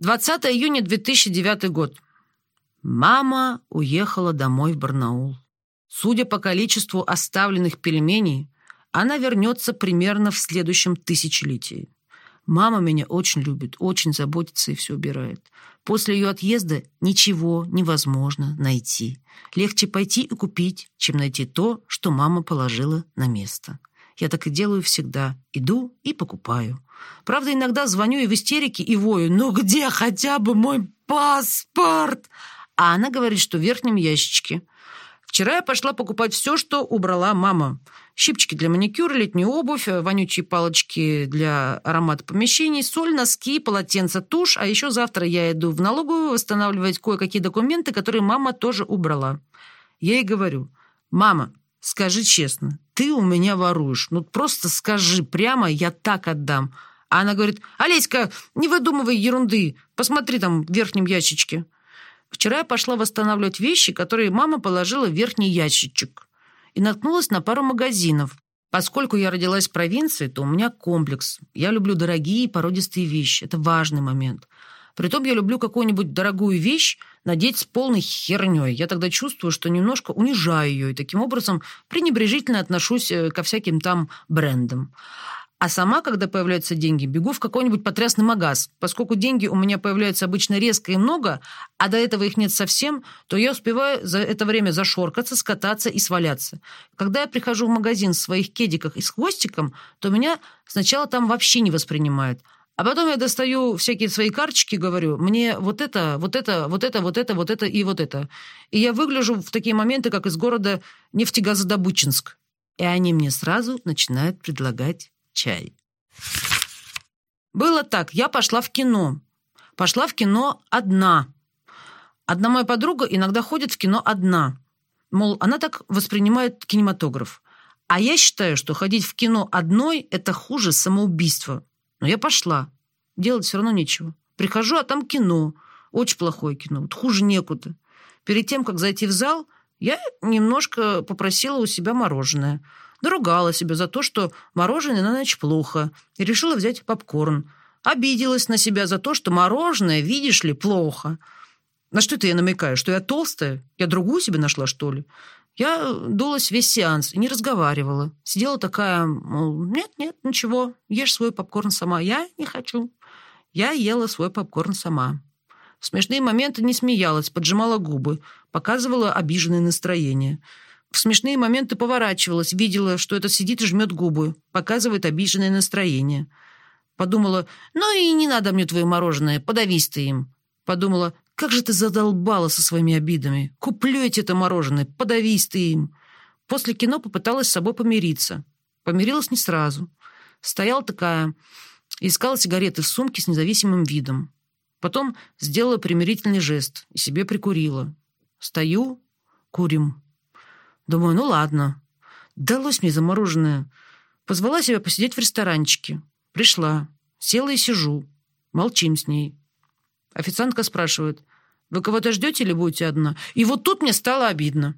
20 июня 2009 год. Мама уехала домой в Барнаул. Судя по количеству оставленных пельменей, она вернется примерно в следующем тысячелетии. Мама меня очень любит, очень заботится и все убирает. После ее отъезда ничего невозможно найти. Легче пойти и купить, чем найти то, что мама положила на место. Я так и делаю всегда. Иду и покупаю. Правда, иногда звоню и в истерике, и вою. «Ну где хотя бы мой паспорт?» А она говорит, что в верхнем ящичке. Вчера я пошла покупать все, что убрала мама. Щипчики для маникюра, летнюю обувь, вонючие палочки для аромата помещений, соль, носки, полотенца, тушь. А еще завтра я иду в налоговую восстанавливать кое-какие документы, которые мама тоже убрала. Я ей говорю, «Мама, скажи честно, ты у меня воруешь. Ну, просто скажи прямо, я так отдам. А она говорит, Олеська, не выдумывай ерунды, посмотри там в верхнем ящичке. Вчера я пошла восстанавливать вещи, которые мама положила в верхний ящичек. И наткнулась на пару магазинов. Поскольку я родилась в провинции, то у меня комплекс. Я люблю дорогие породистые вещи. Это важный момент. Притом я люблю какую-нибудь дорогую вещь надеть с полной херней. Я тогда чувствую, что немножко унижаю ее, и таким образом пренебрежительно отношусь э, ко всяким там брендам. А сама, когда появляются деньги, бегу в какой-нибудь потрясный магаз. Поскольку деньги у меня появляются обычно резко и много, а до этого их нет совсем, то я успеваю за это время зашоркаться, скататься и сваляться. Когда я прихожу в магазин в своих кедиках и с хвостиком, то меня сначала там вообще не воспринимают – а потом я достаю всякие свои карточки говорю, мне вот это, вот это, вот это, вот это, вот это и вот это. И я выгляжу в такие моменты, как из города Нефтегазодобычинск. И они мне сразу начинают предлагать чай. Было так, я пошла в кино. Пошла в кино одна. Одна моя подруга иногда ходит в кино одна. Мол, она так воспринимает кинематограф. А я считаю, что ходить в кино одной – это хуже самоубийства. Но я пошла. Делать все равно нечего. Прихожу, а там кино. Очень плохое кино. Вот хуже некуда. Перед тем, как зайти в зал, я немножко попросила у себя мороженое. Наругала себя за то, что мороженое на ночь плохо. И решила взять попкорн. Обиделась на себя за то, что мороженое, видишь ли, плохо. На что это я намекаю? Что я толстая? Я другую себе нашла, что ли? Я дулась весь сеанс не разговаривала. Сидела такая, мол, нет-нет, ничего, ешь свой попкорн сама. Я не хочу. Я ела свой попкорн сама. В смешные моменты не смеялась, поджимала губы, показывала обиженное настроение. В смешные моменты поворачивалась, видела, что это сидит и жмет губы, показывает обиженное настроение. Подумала, ну и не надо мне твое мороженое, подавись ты им. Подумала, как же ты задолбала со своими обидами. Куплю эти это мороженое, подавись ты им. После кино попыталась с собой помириться. Помирилась не сразу. Стояла такая, искала сигареты в сумке с независимым видом. Потом сделала примирительный жест и себе прикурила. Стою, курим. Думаю, ну ладно. Далось мне замороженное. Позвала себя посидеть в ресторанчике. Пришла, села и сижу. Молчим с ней. Официантка спрашивает, вы кого-то ждете или будете одна? И вот тут мне стало обидно.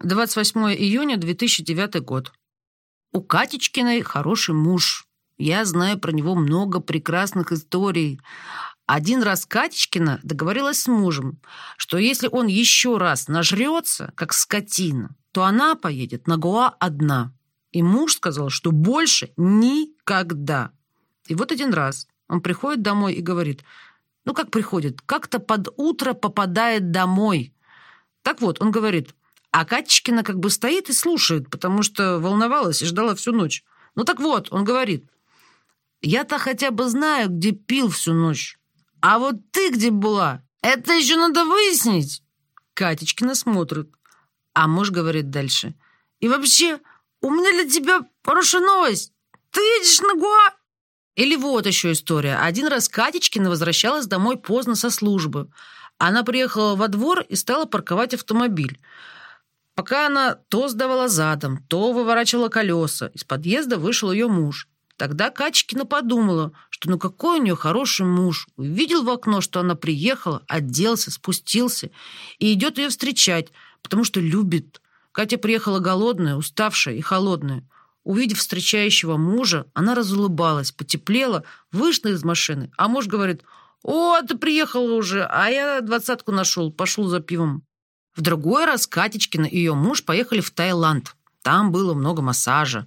28 июня 2009 год. У Катечкиной хороший муж. Я знаю про него много прекрасных историй. Один раз Катечкина договорилась с мужем, что если он еще раз нажрется, как скотина, то она поедет на Гоа одна. И муж сказал, что больше никогда. И вот один раз он приходит домой и говорит, ну, как приходит? Как-то под утро попадает домой. Так вот, он говорит, а Катечкина как бы стоит и слушает, потому что волновалась и ждала всю ночь. Ну так вот, он говорит, я-то хотя бы знаю, где пил всю ночь. А вот ты где была? Это еще надо выяснить. Катечкина смотрит. А муж говорит дальше. И вообще, у меня для тебя хорошая новость. Ты едешь на Гуа или вот еще история. Один раз Катечкина возвращалась домой поздно со службы. Она приехала во двор и стала парковать автомобиль. Пока она то сдавала задом, то выворачивала колеса, из подъезда вышел ее муж. Тогда Катечкина подумала, что ну какой у нее хороший муж. Увидел в окно, что она приехала, оделся, спустился и идет ее встречать, потому что любит. Катя приехала голодная, уставшая и холодная. Увидев встречающего мужа, она разулыбалась, потеплела, вышла из машины, а муж говорит, «О, ты приехала уже, а я двадцатку нашел, пошел за пивом». В другой раз Катечкина и ее муж поехали в Таиланд. Там было много массажа.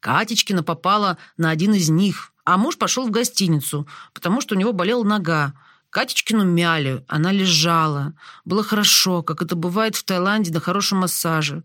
Катечкина попала на один из них, а муж пошел в гостиницу, потому что у него болела нога. Катечкину мяли, она лежала. Было хорошо, как это бывает в Таиланде на хорошем массаже.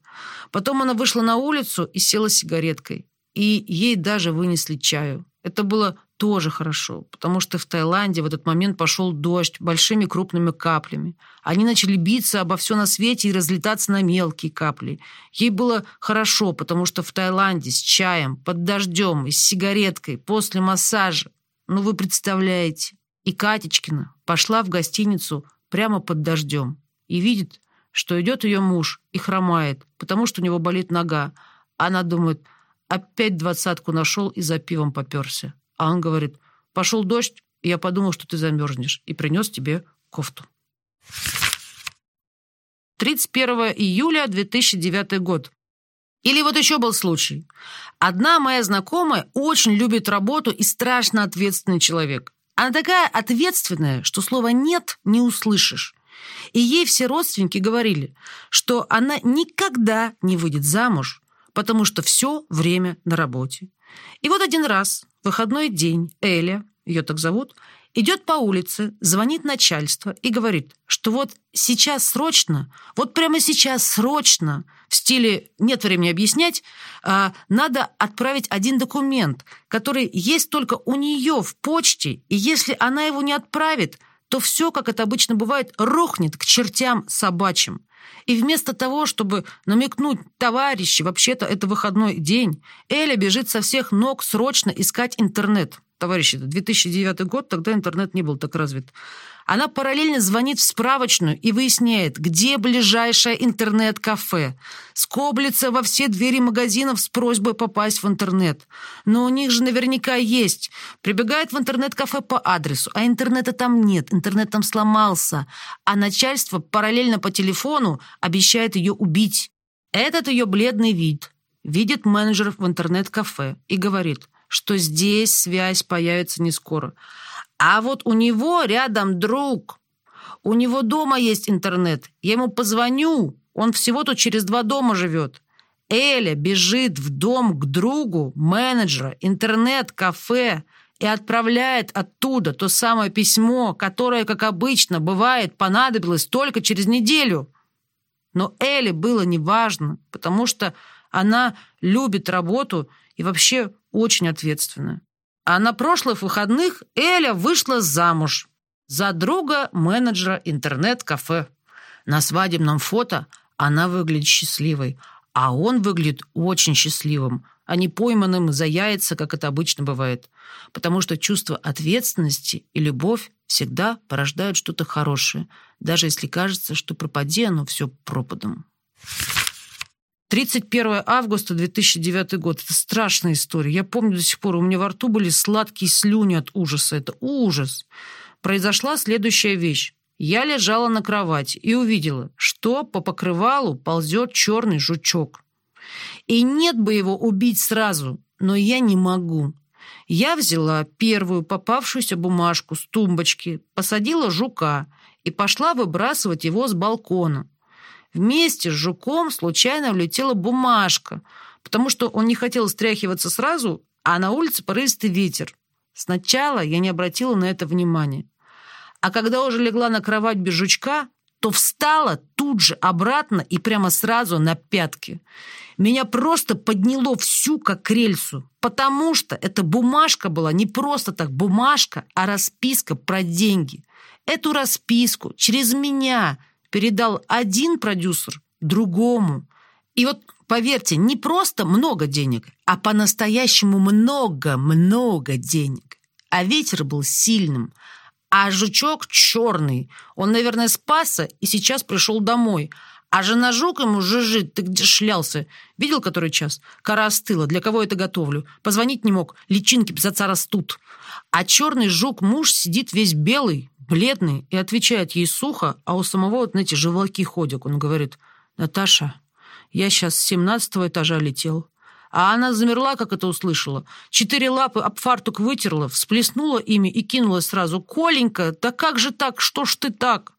Потом она вышла на улицу и села сигареткой. И ей даже вынесли чаю. Это было тоже хорошо, потому что в Таиланде в этот момент пошел дождь большими крупными каплями. Они начали биться обо все на свете и разлетаться на мелкие капли. Ей было хорошо, потому что в Таиланде с чаем, под дождем и с сигареткой после массажа. Ну, вы представляете. И Катечкина пошла в гостиницу прямо под дождем и видит, что идет ее муж и хромает, потому что у него болит нога. Она думает, опять двадцатку нашел и за пивом поперся. А он говорит, пошел дождь, и я подумал, что ты замерзнешь, и принес тебе кофту. 31 июля 2009 год. Или вот еще был случай. Одна моя знакомая очень любит работу и страшно ответственный человек. Она такая ответственная, что слова «нет» не услышишь. И ей все родственники говорили, что она никогда не выйдет замуж, потому что все время на работе. И вот один раз выходной день Эля, ее так зовут, идет по улице, звонит начальство и говорит, что вот сейчас срочно, вот прямо сейчас срочно, в стиле «нет времени объяснять», а, надо отправить один документ, который есть только у нее в почте, и если она его не отправит, то все, как это обычно бывает, рухнет к чертям собачьим. И вместо того, чтобы намекнуть товарищи, вообще-то это выходной день, Эля бежит со всех ног срочно искать интернет. Товарищи, это 2009 год, тогда интернет не был так развит. Она параллельно звонит в справочную и выясняет, где ближайшее интернет-кафе. Скоблится во все двери магазинов с просьбой попасть в интернет. Но у них же наверняка есть. Прибегает в интернет-кафе по адресу, а интернета там нет, интернет там сломался. А начальство параллельно по телефону обещает ее убить. Этот ее бледный вид видит менеджер в интернет-кафе и говорит, что здесь связь появится не скоро. А вот у него рядом друг. У него дома есть интернет. Я ему позвоню. Он всего-то через два дома живет. Эля бежит в дом к другу, менеджера, интернет-кафе и отправляет оттуда то самое письмо, которое, как обычно, бывает, понадобилось только через неделю. Но Эле было неважно, потому что она любит работу и вообще очень ответственная. А на прошлых выходных Эля вышла замуж за друга менеджера интернет-кафе. На свадебном фото она выглядит счастливой, а он выглядит очень счастливым, а не пойманным за яйца, как это обычно бывает. Потому что чувство ответственности и любовь всегда порождают что-то хорошее, даже если кажется, что пропади оно все пропадом. 31 августа 2009 год. Это страшная история. Я помню до сих пор, у меня во рту были сладкие слюни от ужаса. Это ужас. Произошла следующая вещь. Я лежала на кровати и увидела, что по покрывалу ползет черный жучок. И нет бы его убить сразу, но я не могу. Я взяла первую попавшуюся бумажку с тумбочки, посадила жука и пошла выбрасывать его с балкона. Вместе с жуком случайно влетела бумажка, потому что он не хотел стряхиваться сразу, а на улице порывистый ветер. Сначала я не обратила на это внимания. А когда уже легла на кровать без жучка, то встала тут же обратно и прямо сразу на пятки. Меня просто подняло всю как к рельсу, потому что эта бумажка была не просто так бумажка, а расписка про деньги. Эту расписку через меня – передал один продюсер другому. И вот, поверьте, не просто много денег, а по-настоящему много-много денег. А ветер был сильным, а жучок черный. Он, наверное, спасся и сейчас пришел домой. А жена жук ему жужжит, ты где шлялся? Видел, который час? Кора остыла, для кого это готовлю? Позвонить не мог, личинки отца растут. А черный жук-муж сидит весь белый, бледный, и отвечает ей сухо, а у самого, знаете, желваки ходят. Он говорит, «Наташа, я сейчас с семнадцатого этажа летел, А она замерла, как это услышала. Четыре лапы об фартук вытерла, всплеснула ими и кинула сразу. «Коленька, да как же так? Что ж ты так?»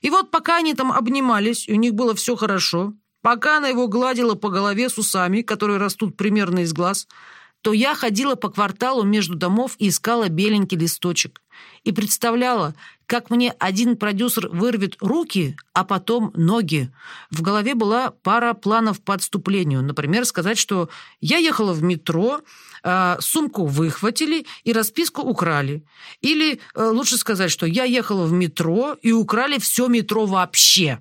И вот пока они там обнимались, и у них было все хорошо, пока она его гладила по голове с усами, которые растут примерно из глаз, то я ходила по кварталу между домов и искала беленький листочек. И представляла, как мне один продюсер вырвет руки, а потом ноги. В голове была пара планов по отступлению. Например, сказать, что я ехала в метро, а, сумку выхватили и расписку украли. Или э, лучше сказать, что я ехала в метро и украли все метро вообще.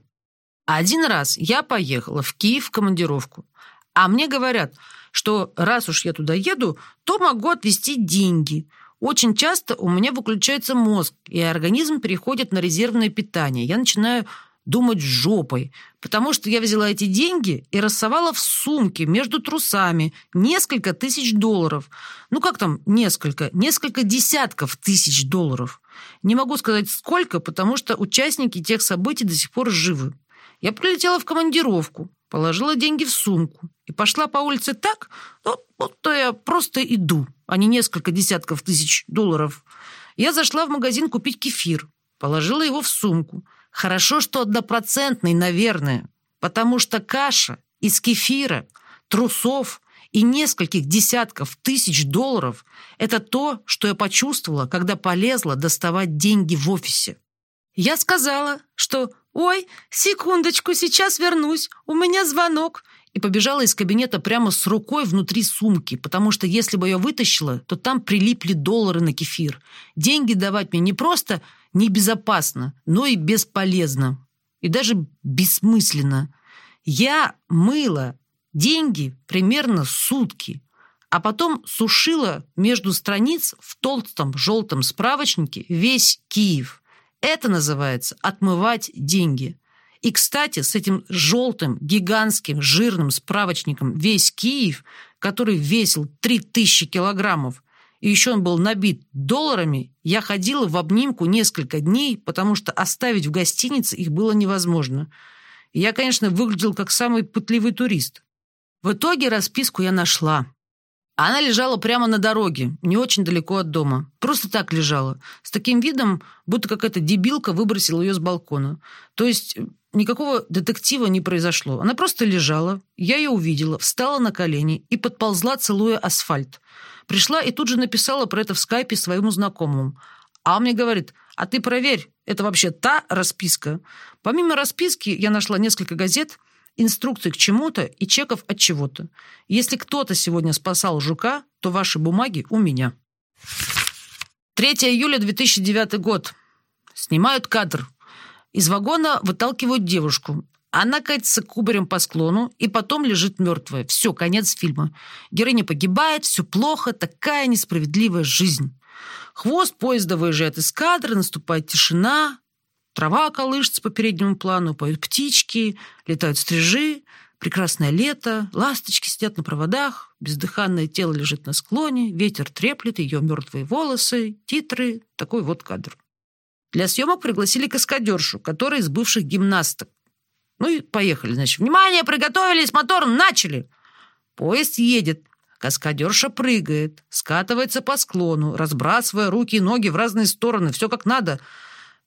Один раз я поехала в Киев в командировку, а мне говорят, что раз уж я туда еду, то могу отвезти деньги – очень часто у меня выключается мозг, и организм переходит на резервное питание. Я начинаю думать жопой, потому что я взяла эти деньги и рассовала в сумке между трусами несколько тысяч долларов. Ну как там несколько? Несколько десятков тысяч долларов. Не могу сказать сколько, потому что участники тех событий до сих пор живы. Я прилетела в командировку, положила деньги в сумку и пошла по улице так, ну, будто я просто иду а не несколько десятков тысяч долларов. Я зашла в магазин купить кефир, положила его в сумку. Хорошо, что однопроцентный, наверное, потому что каша из кефира, трусов и нескольких десятков тысяч долларов – это то, что я почувствовала, когда полезла доставать деньги в офисе. Я сказала, что «Ой, секундочку, сейчас вернусь, у меня звонок», и побежала из кабинета прямо с рукой внутри сумки, потому что если бы ее вытащила, то там прилипли доллары на кефир. Деньги давать мне не просто небезопасно, но и бесполезно. И даже бессмысленно. Я мыла деньги примерно сутки, а потом сушила между страниц в толстом желтом справочнике весь Киев. Это называется «отмывать деньги». И, кстати, с этим желтым, гигантским, жирным справочником весь Киев, который весил 3000 килограммов, и еще он был набит долларами, я ходила в обнимку несколько дней, потому что оставить в гостинице их было невозможно. Я, конечно, выглядел как самый пытливый турист. В итоге расписку я нашла. Она лежала прямо на дороге, не очень далеко от дома. Просто так лежала, с таким видом, будто какая-то дебилка выбросила ее с балкона. То есть никакого детектива не произошло. Она просто лежала, я ее увидела, встала на колени и подползла, целуя асфальт. Пришла и тут же написала про это в скайпе своему знакомому. А он мне говорит, а ты проверь, это вообще та расписка. Помимо расписки я нашла несколько газет, инструкций к чему-то и чеков от чего-то. Если кто-то сегодня спасал жука, то ваши бумаги у меня. 3 июля 2009 год. Снимают кадр. Из вагона выталкивают девушку. Она катится кубарем по склону и потом лежит мертвая. Все, конец фильма. Героиня погибает, все плохо, такая несправедливая жизнь. Хвост поезда выезжает из кадра, наступает тишина, трава колышется по переднему плану, поют птички, летают стрижи, прекрасное лето, ласточки сидят на проводах, бездыханное тело лежит на склоне, ветер треплет ее мертвые волосы, титры, такой вот кадр. Для съемок пригласили каскадершу, которая из бывших гимнасток. Ну и поехали, значит. Внимание, приготовились, мотор, начали. Поезд едет. Каскадерша прыгает, скатывается по склону, разбрасывая руки и ноги в разные стороны, все как надо.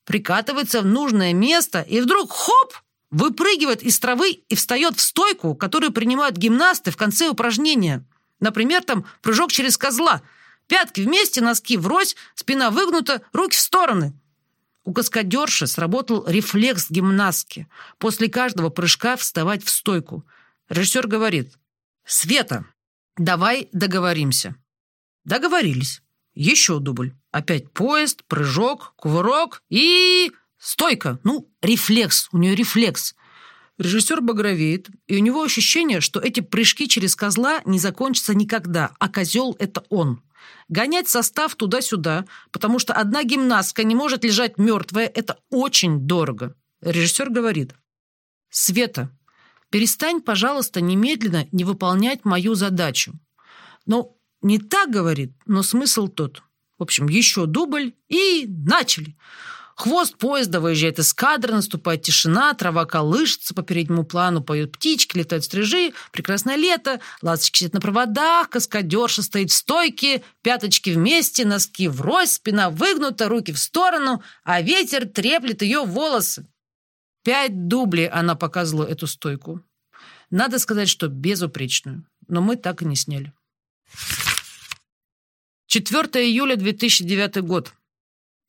Прикатывается в нужное место, и вдруг хоп! Выпрыгивает из травы и встает в стойку, которую принимают гимнасты в конце упражнения. Например, там прыжок через козла. Пятки вместе, носки врозь, спина выгнута, руки в стороны. У каскадерши сработал рефлекс гимнастки. После каждого прыжка вставать в стойку. Режиссер говорит, «Света, давай договоримся». Договорились. Еще дубль. Опять поезд, прыжок, кувырок и... Стойка. Ну, рефлекс. У нее рефлекс. Режиссер багровеет, и у него ощущение, что эти прыжки через козла не закончатся никогда, а козел — это он. Гонять состав туда-сюда, потому что одна гимнастка не может лежать мертвая, это очень дорого. Режиссер говорит, «Света, перестань, пожалуйста, немедленно не выполнять мою задачу». Ну, не так говорит, но смысл тот. В общем, еще дубль и начали. Хвост поезда выезжает из кадра, наступает тишина, трава колышется, по переднему плану поют птички, летают стрижи, прекрасное лето, ласточки сидят на проводах, каскадерша стоит в стойке, пяточки вместе, носки врозь, спина выгнута, руки в сторону, а ветер треплет ее волосы. Пять дублей она показывала эту стойку. Надо сказать, что безупречную, но мы так и не сняли. 4 июля 2009 год.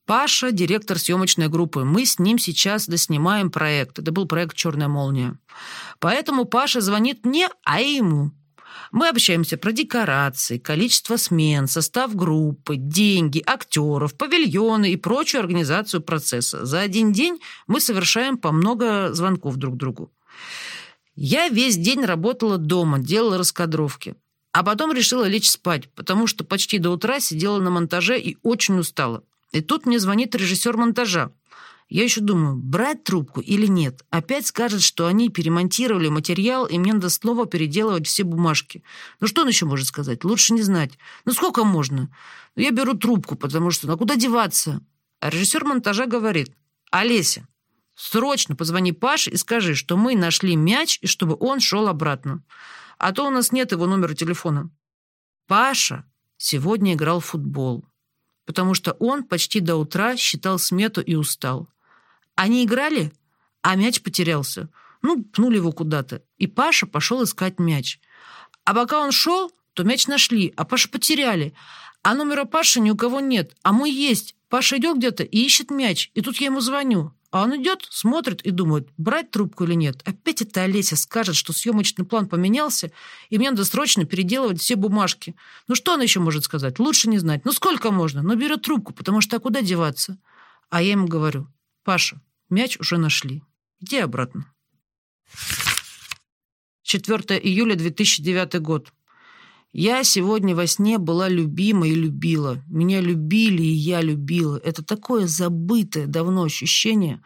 Паша – директор съемочной группы. Мы с ним сейчас доснимаем проект. Это был проект «Черная молния». Поэтому Паша звонит мне, а ему. Мы общаемся про декорации, количество смен, состав группы, деньги, актеров, павильоны и прочую организацию процесса. За один день мы совершаем по много звонков друг другу. Я весь день работала дома, делала раскадровки. А потом решила лечь спать, потому что почти до утра сидела на монтаже и очень устала. И тут мне звонит режиссер монтажа. Я еще думаю, брать трубку или нет. Опять скажет, что они перемонтировали материал, и мне надо снова переделывать все бумажки. Ну что он еще может сказать? Лучше не знать. Ну сколько можно? Ну, я беру трубку, потому что, ну куда деваться? А режиссер монтажа говорит, Олеся, срочно позвони Паше и скажи, что мы нашли мяч, и чтобы он шел обратно. А то у нас нет его номера телефона. Паша сегодня играл в футбол потому что он почти до утра считал смету и устал. Они играли, а мяч потерялся. Ну, пнули его куда-то. И Паша пошел искать мяч. А пока он шел, то мяч нашли, а Паша потеряли. А номера Паши ни у кого нет, а мой есть. Паша идет где-то и ищет мяч, и тут я ему звоню. А он идет, смотрит и думает, брать трубку или нет. Опять эта Олеся скажет, что съемочный план поменялся, и мне надо срочно переделывать все бумажки. Ну что она еще может сказать? Лучше не знать. Ну сколько можно? Но берет трубку, потому что а куда деваться? А я ему говорю, Паша, мяч уже нашли. Иди обратно. 4 июля 2009 год. Я сегодня во сне была любима и любила. Меня любили, и я любила. Это такое забытое давно ощущение.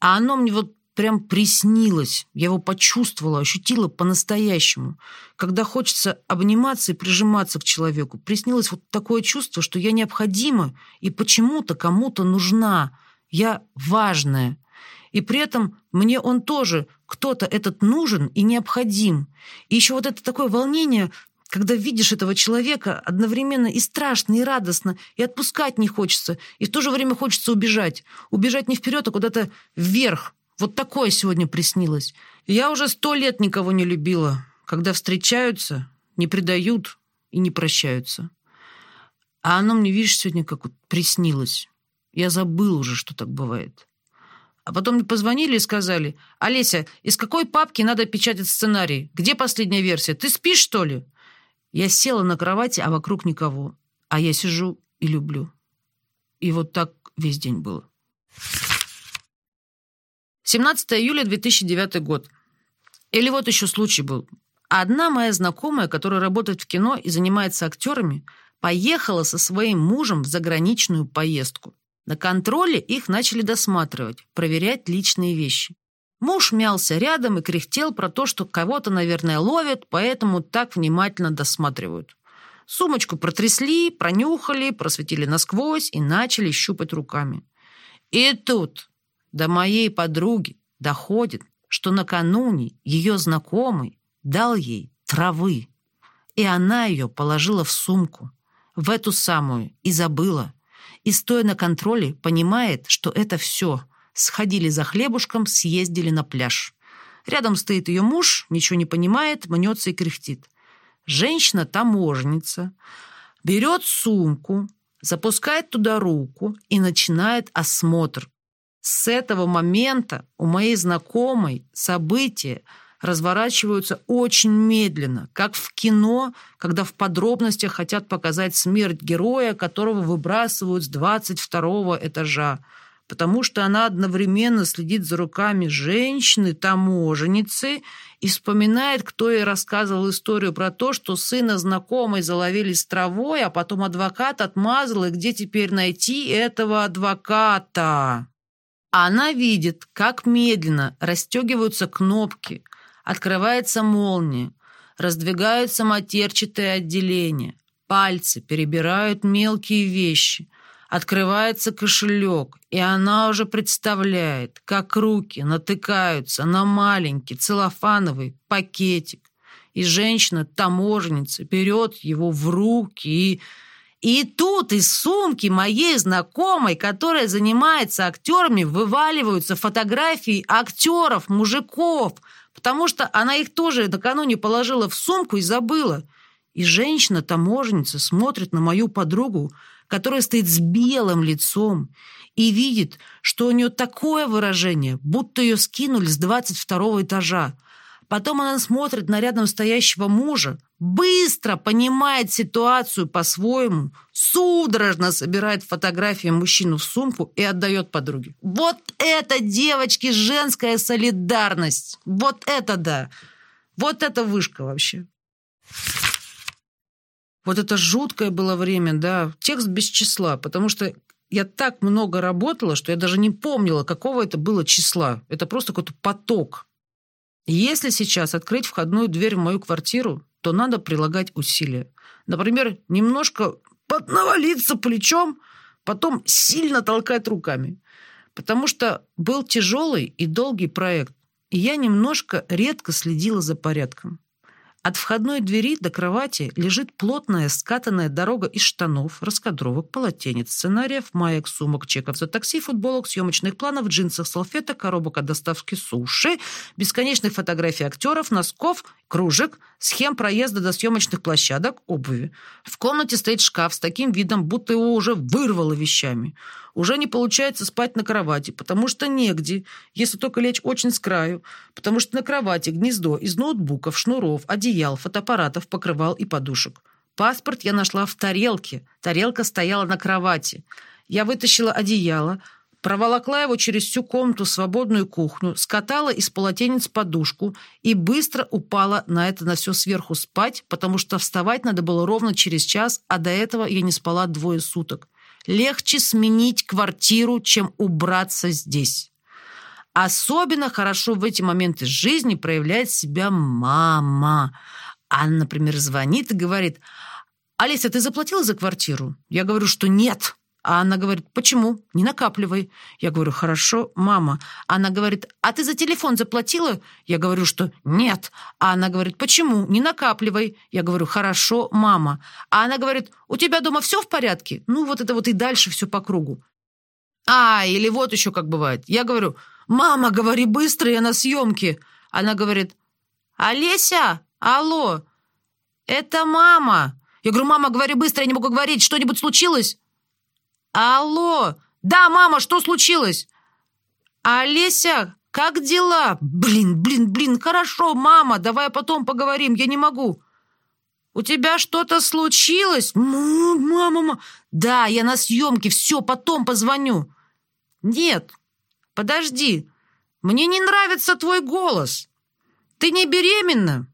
А оно мне вот прям приснилось. Я его почувствовала, ощутила по-настоящему. Когда хочется обниматься и прижиматься к человеку. Приснилось вот такое чувство, что я необходима и почему-то кому-то нужна. Я важная. И при этом мне он тоже, кто-то этот нужен и необходим. И еще вот это такое волнение, когда видишь этого человека, одновременно и страшно, и радостно, и отпускать не хочется, и в то же время хочется убежать. Убежать не вперед, а куда-то вверх. Вот такое сегодня приснилось. Я уже сто лет никого не любила. Когда встречаются, не предают и не прощаются. А оно мне, видишь, сегодня как вот приснилось. Я забыл уже, что так бывает. А потом мне позвонили и сказали, «Олеся, из какой папки надо печатать сценарий? Где последняя версия? Ты спишь, что ли?» Я села на кровати, а вокруг никого. А я сижу и люблю. И вот так весь день было. 17 июля 2009 год. Или вот еще случай был. Одна моя знакомая, которая работает в кино и занимается актерами, поехала со своим мужем в заграничную поездку. На контроле их начали досматривать, проверять личные вещи. Муж мялся рядом и кряхтел про то, что кого-то, наверное, ловят, поэтому так внимательно досматривают. Сумочку протрясли, пронюхали, просветили насквозь и начали щупать руками. И тут до моей подруги доходит, что накануне ее знакомый дал ей травы, и она ее положила в сумку, в эту самую, и забыла. И, стоя на контроле, понимает, что это все – Сходили за хлебушком, съездили на пляж. Рядом стоит ее муж, ничего не понимает, мнется и кряхтит. Женщина-таможенница берет сумку, запускает туда руку и начинает осмотр. С этого момента у моей знакомой события разворачиваются очень медленно, как в кино, когда в подробностях хотят показать смерть героя, которого выбрасывают с 22 этажа потому что она одновременно следит за руками женщины-таможенницы и вспоминает, кто ей рассказывал историю про то, что сына знакомой заловили с травой, а потом адвокат отмазал, и где теперь найти этого адвоката. Она видит, как медленно расстегиваются кнопки, открывается молния, раздвигаются матерчатые отделения, пальцы перебирают мелкие вещи – Открывается кошелек, и она уже представляет, как руки натыкаются на маленький целлофановый пакетик. И женщина-таможенница берет его в руки и... И тут из сумки моей знакомой, которая занимается актерами, вываливаются фотографии актеров, мужиков, потому что она их тоже накануне положила в сумку и забыла. И женщина-таможенница смотрит на мою подругу, которая стоит с белым лицом и видит, что у нее такое выражение, будто ее скинули с 22 этажа. Потом она смотрит на рядом стоящего мужа, быстро понимает ситуацию по-своему, судорожно собирает фотографии мужчину в сумку и отдает подруге. Вот это, девочки, женская солидарность. Вот это да. Вот это вышка вообще. Вот это жуткое было время, да, текст без числа, потому что я так много работала, что я даже не помнила, какого это было числа. Это просто какой-то поток. Если сейчас открыть входную дверь в мою квартиру, то надо прилагать усилия. Например, немножко поднавалиться плечом, потом сильно толкать руками. Потому что был тяжелый и долгий проект, и я немножко редко следила за порядком. От входной двери до кровати лежит плотная скатанная дорога из штанов, раскадровок, полотенец, сценариев, маек, сумок, чеков за такси, футболок, съемочных планов, джинсов, салфеток, коробок от доставки суши, бесконечных фотографий актеров, носков, кружек, схем проезда до съемочных площадок, обуви. В комнате стоит шкаф с таким видом, будто его уже вырвало вещами. Уже не получается спать на кровати, потому что негде, если только лечь очень с краю, потому что на кровати гнездо из ноутбуков, шнуров, одеял, фотоаппаратов, покрывал и подушек. Паспорт я нашла в тарелке. Тарелка стояла на кровати. Я вытащила одеяло, проволокла его через всю комнату свободную кухню, скатала из полотенец подушку и быстро упала на это на все сверху спать, потому что вставать надо было ровно через час, а до этого я не спала двое суток. Легче сменить квартиру, чем убраться здесь. Особенно хорошо в эти моменты жизни проявляет себя мама. Она, например, звонит и говорит, «Алиса, ты заплатила за квартиру?» Я говорю, что нет. А она говорит, почему? Не накапливай. Я говорю, хорошо, мама. Она говорит, а ты за телефон заплатила? Я говорю, что нет. А она говорит, почему? Не накапливай. Я говорю, хорошо, мама. А она говорит, у тебя дома все в порядке? Ну, вот это вот и дальше все по кругу. А, или вот еще как бывает. Я говорю, мама, говори быстро, я на съемке. Она говорит, Олеся, алло, это мама. Я говорю, мама, говори быстро, я не могу говорить, что-нибудь случилось? «Алло! Да, мама, что случилось?» «Олеся, как дела?» «Блин, блин, блин, хорошо, мама, давай потом поговорим, я не могу». «У тебя что-то случилось?» «Мама, мама, да, я на съемке, все, потом позвоню». «Нет, подожди, мне не нравится твой голос. Ты не беременна?»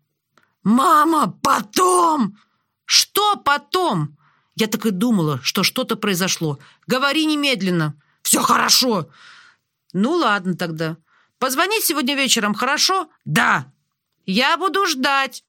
«Мама, потом!» «Что потом?» Я так и думала, что что-то произошло. Говори немедленно. Все хорошо. Ну ладно тогда. Позвони сегодня вечером, хорошо? Да. Я буду ждать.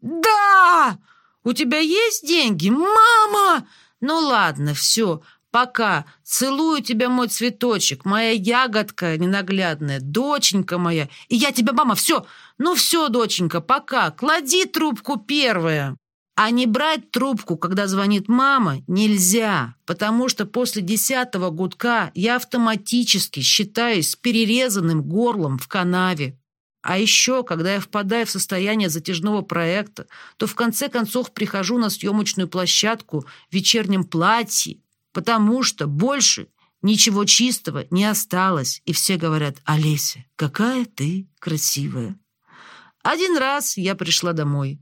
Да! У тебя есть деньги? Мама! Ну ладно, все. Пока. Целую тебя, мой цветочек, моя ягодка ненаглядная, доченька моя. И я тебя, мама, все. Ну все, доченька, пока. Клади трубку первая. А не брать трубку, когда звонит мама, нельзя, потому что после десятого гудка я автоматически считаюсь перерезанным горлом в канаве. А еще, когда я впадаю в состояние затяжного проекта, то в конце концов прихожу на съемочную площадку в вечернем платье, потому что больше ничего чистого не осталось, и все говорят «Олеся, какая ты красивая». Один раз я пришла домой.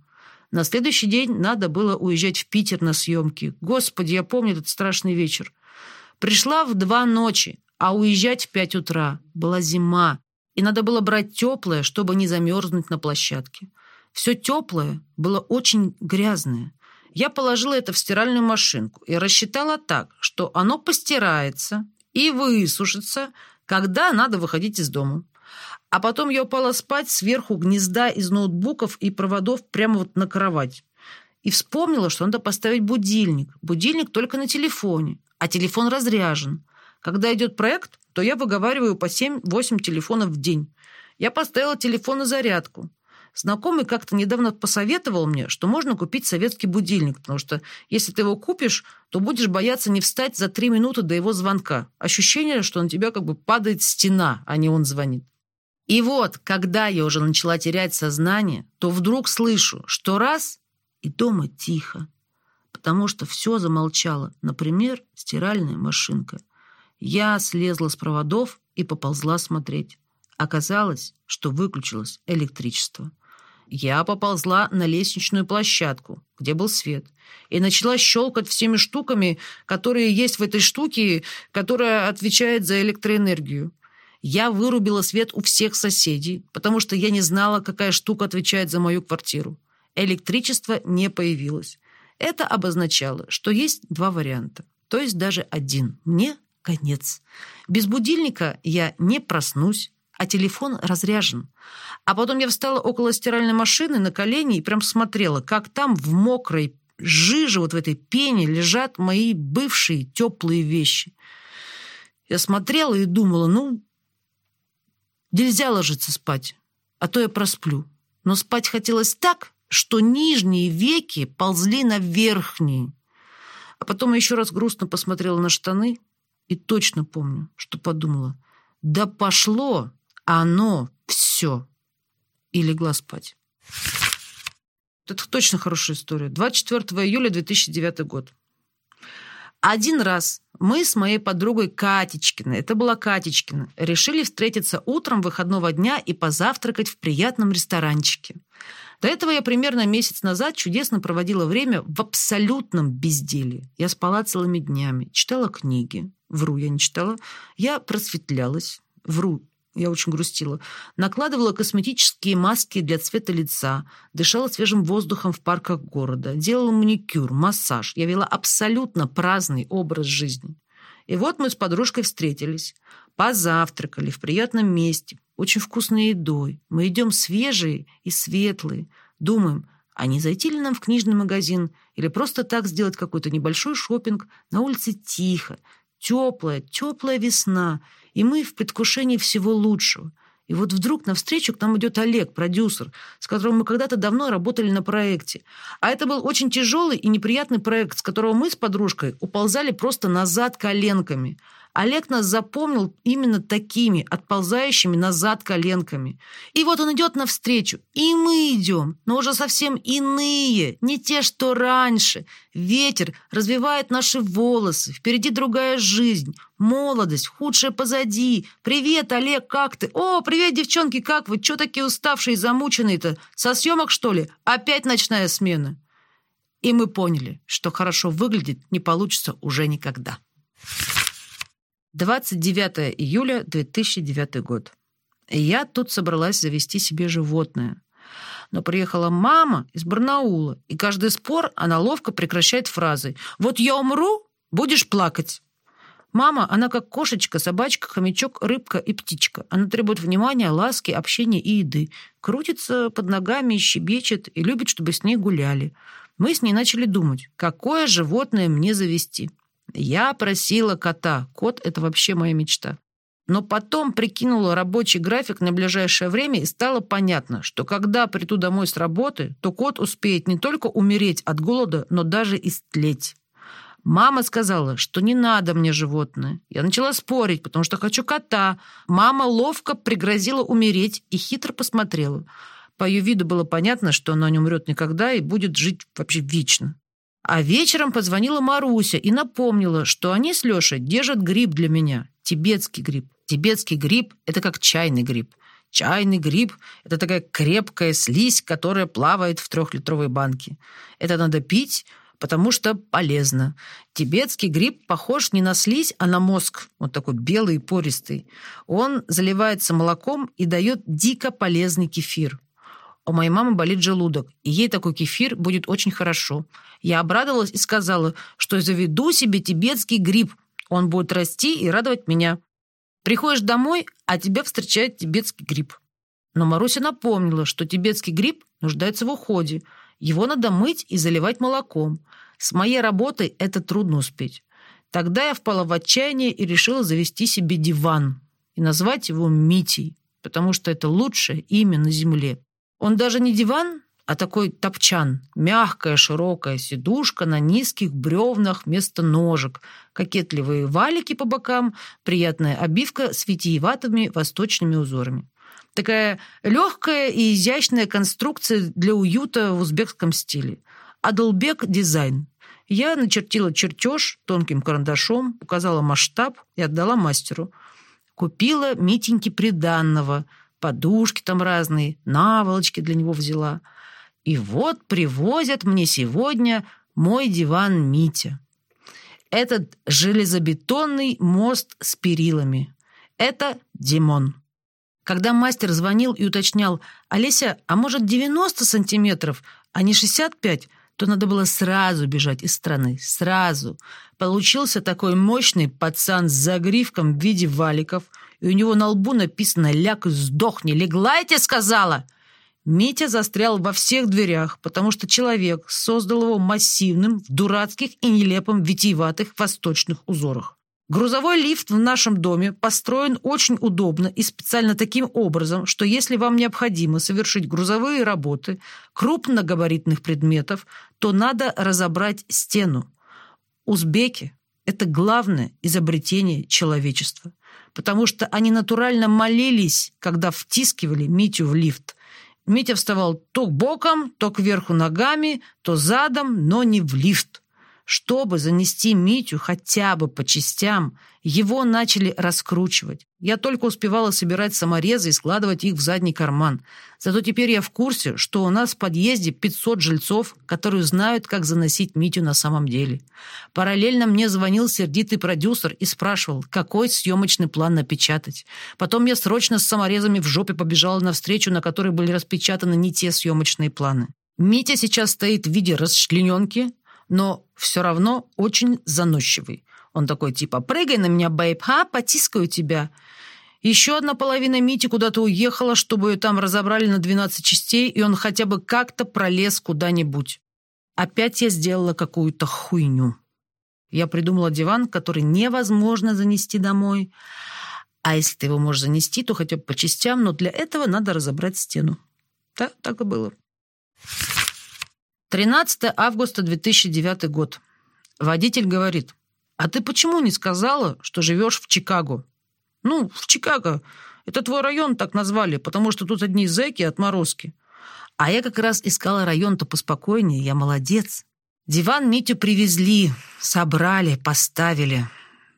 На следующий день надо было уезжать в Питер на съемки. Господи, я помню этот страшный вечер. Пришла в два ночи, а уезжать в пять утра. Была зима, и надо было брать теплое, чтобы не замерзнуть на площадке. Все теплое было очень грязное. Я положила это в стиральную машинку и рассчитала так, что оно постирается и высушится, когда надо выходить из дома. А потом я упала спать сверху гнезда из ноутбуков и проводов прямо вот на кровать. И вспомнила, что надо поставить будильник. Будильник только на телефоне. а телефон разряжен. Когда идет проект, то я выговариваю по 7-8 телефонов в день. Я поставила телефон на зарядку. Знакомый как-то недавно посоветовал мне, что можно купить советский будильник, потому что если ты его купишь, то будешь бояться не встать за три минуты до его звонка. Ощущение, что на тебя как бы падает стена, а не он звонит. И вот, когда я уже начала терять сознание, то вдруг слышу, что раз — и дома тихо, потому что все замолчало, например, стиральная машинка. Я слезла с проводов и поползла смотреть. Оказалось, что выключилось электричество я поползла на лестничную площадку, где был свет, и начала щелкать всеми штуками, которые есть в этой штуке, которая отвечает за электроэнергию. Я вырубила свет у всех соседей, потому что я не знала, какая штука отвечает за мою квартиру. Электричество не появилось. Это обозначало, что есть два варианта, то есть даже один. Мне конец. Без будильника я не проснусь, а телефон разряжен. А потом я встала около стиральной машины на колени и прям смотрела, как там в мокрой жиже, вот в этой пене, лежат мои бывшие теплые вещи. Я смотрела и думала, ну, нельзя ложиться спать, а то я просплю. Но спать хотелось так, что нижние веки ползли на верхние. А потом я еще раз грустно посмотрела на штаны и точно помню, что подумала, да пошло оно все. И легла спать. Это точно хорошая история. 24 июля 2009 год. Один раз мы с моей подругой Катечкиной, это была Катечкина, решили встретиться утром выходного дня и позавтракать в приятном ресторанчике. До этого я примерно месяц назад чудесно проводила время в абсолютном безделии. Я спала целыми днями, читала книги. Вру, я не читала. Я просветлялась. Вру, я очень грустила, накладывала косметические маски для цвета лица, дышала свежим воздухом в парках города, делала маникюр, массаж. Я вела абсолютно праздный образ жизни. И вот мы с подружкой встретились, позавтракали в приятном месте, очень вкусной едой. Мы идем свежие и светлые, думаем, а не зайти ли нам в книжный магазин или просто так сделать какой-то небольшой шопинг на улице тихо, теплая, теплая весна — и мы в предвкушении всего лучшего. И вот вдруг навстречу к нам идет Олег, продюсер, с которым мы когда-то давно работали на проекте. А это был очень тяжелый и неприятный проект, с которого мы с подружкой уползали просто назад коленками – Олег нас запомнил именно такими, отползающими назад коленками. И вот он идет навстречу, и мы идем, но уже совсем иные, не те, что раньше. Ветер развивает наши волосы, впереди другая жизнь, молодость, худшее позади. Привет, Олег, как ты? О, привет, девчонки, как вы? Чего такие уставшие и замученные-то? Со съемок, что ли? Опять ночная смена. И мы поняли, что хорошо выглядеть не получится уже никогда. 29 июля 2009 год. Я тут собралась завести себе животное. Но приехала мама из Барнаула, и каждый спор она ловко прекращает фразой «Вот я умру, будешь плакать». Мама, она как кошечка, собачка, хомячок, рыбка и птичка. Она требует внимания, ласки, общения и еды. Крутится под ногами, щебечет и любит, чтобы с ней гуляли. Мы с ней начали думать, какое животное мне завести. Я просила кота. Кот — это вообще моя мечта. Но потом прикинула рабочий график на ближайшее время и стало понятно, что когда приду домой с работы, то кот успеет не только умереть от голода, но даже истлеть. Мама сказала, что не надо мне животное. Я начала спорить, потому что хочу кота. Мама ловко пригрозила умереть и хитро посмотрела. По ее виду было понятно, что она не умрет никогда и будет жить вообще вечно. А вечером позвонила Маруся и напомнила, что они с Лешей держат гриб для меня. Тибетский гриб. Тибетский гриб – это как чайный гриб. Чайный гриб – это такая крепкая слизь, которая плавает в трехлитровой банке. Это надо пить, потому что полезно. Тибетский гриб похож не на слизь, а на мозг. Вот такой белый и пористый. Он заливается молоком и дает дико полезный кефир. У моей мамы болит желудок, и ей такой кефир будет очень хорошо. Я обрадовалась и сказала, что заведу себе тибетский гриб. Он будет расти и радовать меня. Приходишь домой, а тебя встречает тибетский гриб. Но Маруся напомнила, что тибетский гриб нуждается в уходе. Его надо мыть и заливать молоком. С моей работой это трудно успеть. Тогда я впала в отчаяние и решила завести себе диван и назвать его Митей, потому что это лучшее имя на земле. Он даже не диван, а такой топчан, мягкая широкая сидушка на низких бревнах вместо ножек, кокетливые валики по бокам, приятная обивка с витиеватыми восточными узорами. Такая легкая и изящная конструкция для уюта в узбекском стиле. Адалбек дизайн. Я начертила чертеж тонким карандашом, указала масштаб и отдала мастеру. Купила Митеньки приданного, подушки там разные, наволочки для него взяла – и вот привозят мне сегодня мой диван Митя. Этот железобетонный мост с перилами. Это Димон. Когда мастер звонил и уточнял, «Олеся, а может 90 сантиметров, а не 65?» То надо было сразу бежать из страны. Сразу. Получился такой мощный пацан с загривком в виде валиков, и у него на лбу написано «Ляг, сдохни!» «Легла, я тебе сказала!» Митя застрял во всех дверях, потому что человек создал его массивным, в дурацких и нелепым витиеватых восточных узорах. Грузовой лифт в нашем доме построен очень удобно и специально таким образом, что если вам необходимо совершить грузовые работы крупногабаритных предметов, то надо разобрать стену. Узбеки – это главное изобретение человечества, потому что они натурально молились, когда втискивали Митю в лифт – Митя вставал то боком, то кверху ногами, то задом, но не в лифт. Чтобы занести Митю хотя бы по частям, его начали раскручивать. Я только успевала собирать саморезы и складывать их в задний карман. Зато теперь я в курсе, что у нас в подъезде 500 жильцов, которые знают, как заносить Митю на самом деле. Параллельно мне звонил сердитый продюсер и спрашивал, какой съемочный план напечатать. Потом я срочно с саморезами в жопе побежала на встречу, на которой были распечатаны не те съемочные планы. Митя сейчас стоит в виде расчлененки, но все равно очень заносчивый. Он такой типа «Прыгай на меня, бейб, ха, потискаю тебя». Еще одна половина Мити куда-то уехала, чтобы ее там разобрали на 12 частей, и он хотя бы как-то пролез куда-нибудь. Опять я сделала какую-то хуйню. Я придумала диван, который невозможно занести домой. А если ты его можешь занести, то хотя бы по частям, но для этого надо разобрать стену. Да, так и было. 13 августа 2009 год. Водитель говорит, а ты почему не сказала, что живешь в Чикаго? Ну, в Чикаго. Это твой район так назвали, потому что тут одни зэки отморозки. А я как раз искала район-то поспокойнее, я молодец. Диван Митю привезли, собрали, поставили.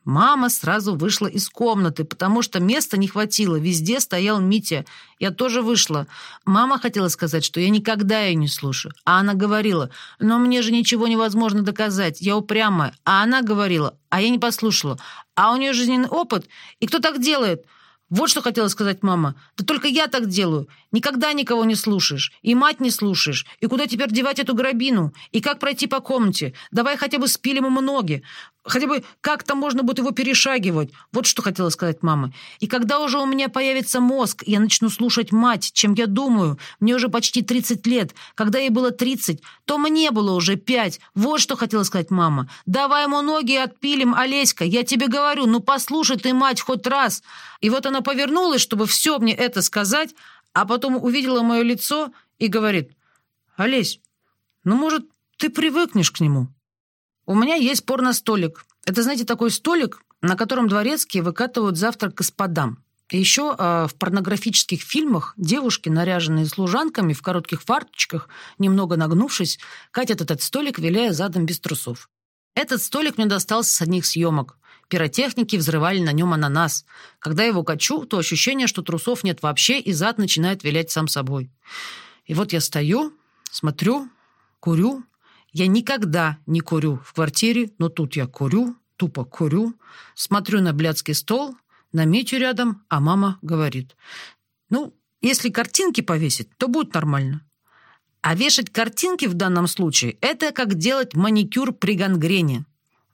Мама сразу вышла из комнаты, потому что места не хватило. Везде стоял Митя. Я тоже вышла. Мама хотела сказать, что я никогда ее не слушаю. А она говорила, но мне же ничего невозможно доказать. Я упрямая. А она говорила, а я не послушала. А у нее жизненный опыт. И кто так делает? Вот что хотела сказать мама. Да только я так делаю. Никогда никого не слушаешь. И мать не слушаешь. И куда теперь девать эту грабину? И как пройти по комнате? Давай хотя бы спилим ему ноги. Хотя бы как-то можно будет его перешагивать. Вот что хотела сказать мама. И когда уже у меня появится мозг, я начну слушать мать, чем я думаю. Мне уже почти 30 лет. Когда ей было 30, то мне было уже 5. Вот что хотела сказать мама. Давай ему ноги отпилим, Олеська. Я тебе говорю, ну послушай ты, мать, хоть раз. И вот она повернулась, чтобы все мне это сказать, а потом увидела мое лицо и говорит, «Олесь, ну, может, ты привыкнешь к нему?» У меня есть порностолик. Это, знаете, такой столик, на котором дворецкие выкатывают завтрак господам. И еще э, в порнографических фильмах девушки, наряженные служанками в коротких фарточках, немного нагнувшись, катят этот столик, виляя задом без трусов. Этот столик мне достался с одних съемок. Пиротехники взрывали на нем ананас. Когда его качу, то ощущение, что трусов нет вообще, и зад начинает вилять сам собой. И вот я стою, смотрю, курю, я никогда не курю в квартире, но тут я курю, тупо курю, смотрю на блядский стол, на Митю рядом, а мама говорит, ну, если картинки повесить, то будет нормально. А вешать картинки в данном случае – это как делать маникюр при гангрене.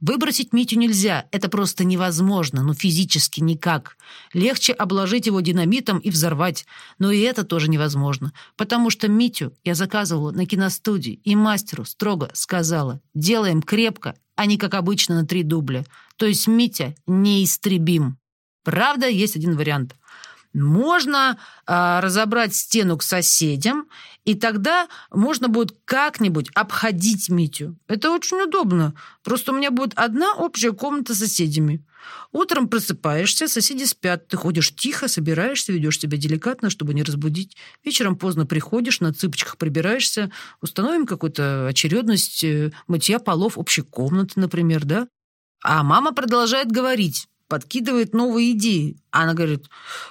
Выбросить Митю нельзя, это просто невозможно, ну физически никак. Легче обложить его динамитом и взорвать, но и это тоже невозможно, потому что Митю я заказывала на киностудии, и мастеру строго сказала, делаем крепко, а не как обычно на три дубля. То есть Митя неистребим. Правда, есть один вариант. Можно э, разобрать стену к соседям, и тогда можно будет как-нибудь обходить Митю. Это очень удобно. Просто у меня будет одна общая комната с соседями. Утром просыпаешься, соседи спят, ты ходишь тихо, собираешься, ведешь себя деликатно, чтобы не разбудить. Вечером поздно приходишь, на цыпочках прибираешься, установим какую-то очередность э, мытья полов общей комнаты, например, да? А мама продолжает говорить подкидывает новые идеи. Она говорит,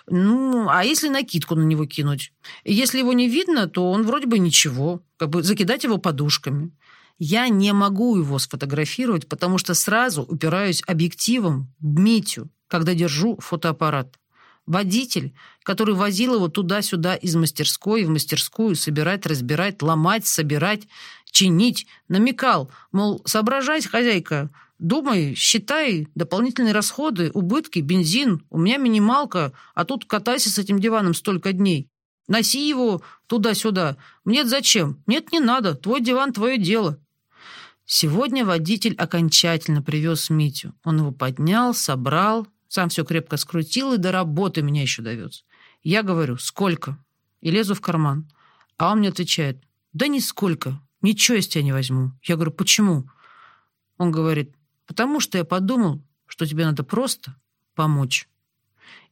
ну, а если накидку на него кинуть? Если его не видно, то он вроде бы ничего. Как бы закидать его подушками. Я не могу его сфотографировать, потому что сразу упираюсь объективом в Митю, когда держу фотоаппарат. Водитель, который возил его туда-сюда из мастерской в мастерскую, собирать, разбирать, ломать, собирать, чинить, намекал, мол, соображай, хозяйка, Думай, считай дополнительные расходы, убытки, бензин. У меня минималка, а тут катайся с этим диваном столько дней. Носи его туда-сюда. Мне зачем? Нет, не надо. Твой диван – твое дело. Сегодня водитель окончательно привез Митю. Он его поднял, собрал, сам все крепко скрутил и до работы меня еще довез. Я говорю, сколько? И лезу в карман. А он мне отвечает, да нисколько, ничего я с тебя не возьму. Я говорю, почему? Он говорит, потому что я подумал, что тебе надо просто помочь.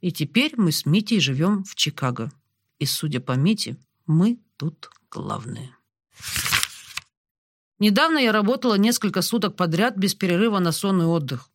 И теперь мы с Митей живем в Чикаго. И, судя по Мите, мы тут главные. Недавно я работала несколько суток подряд без перерыва на сон и отдых.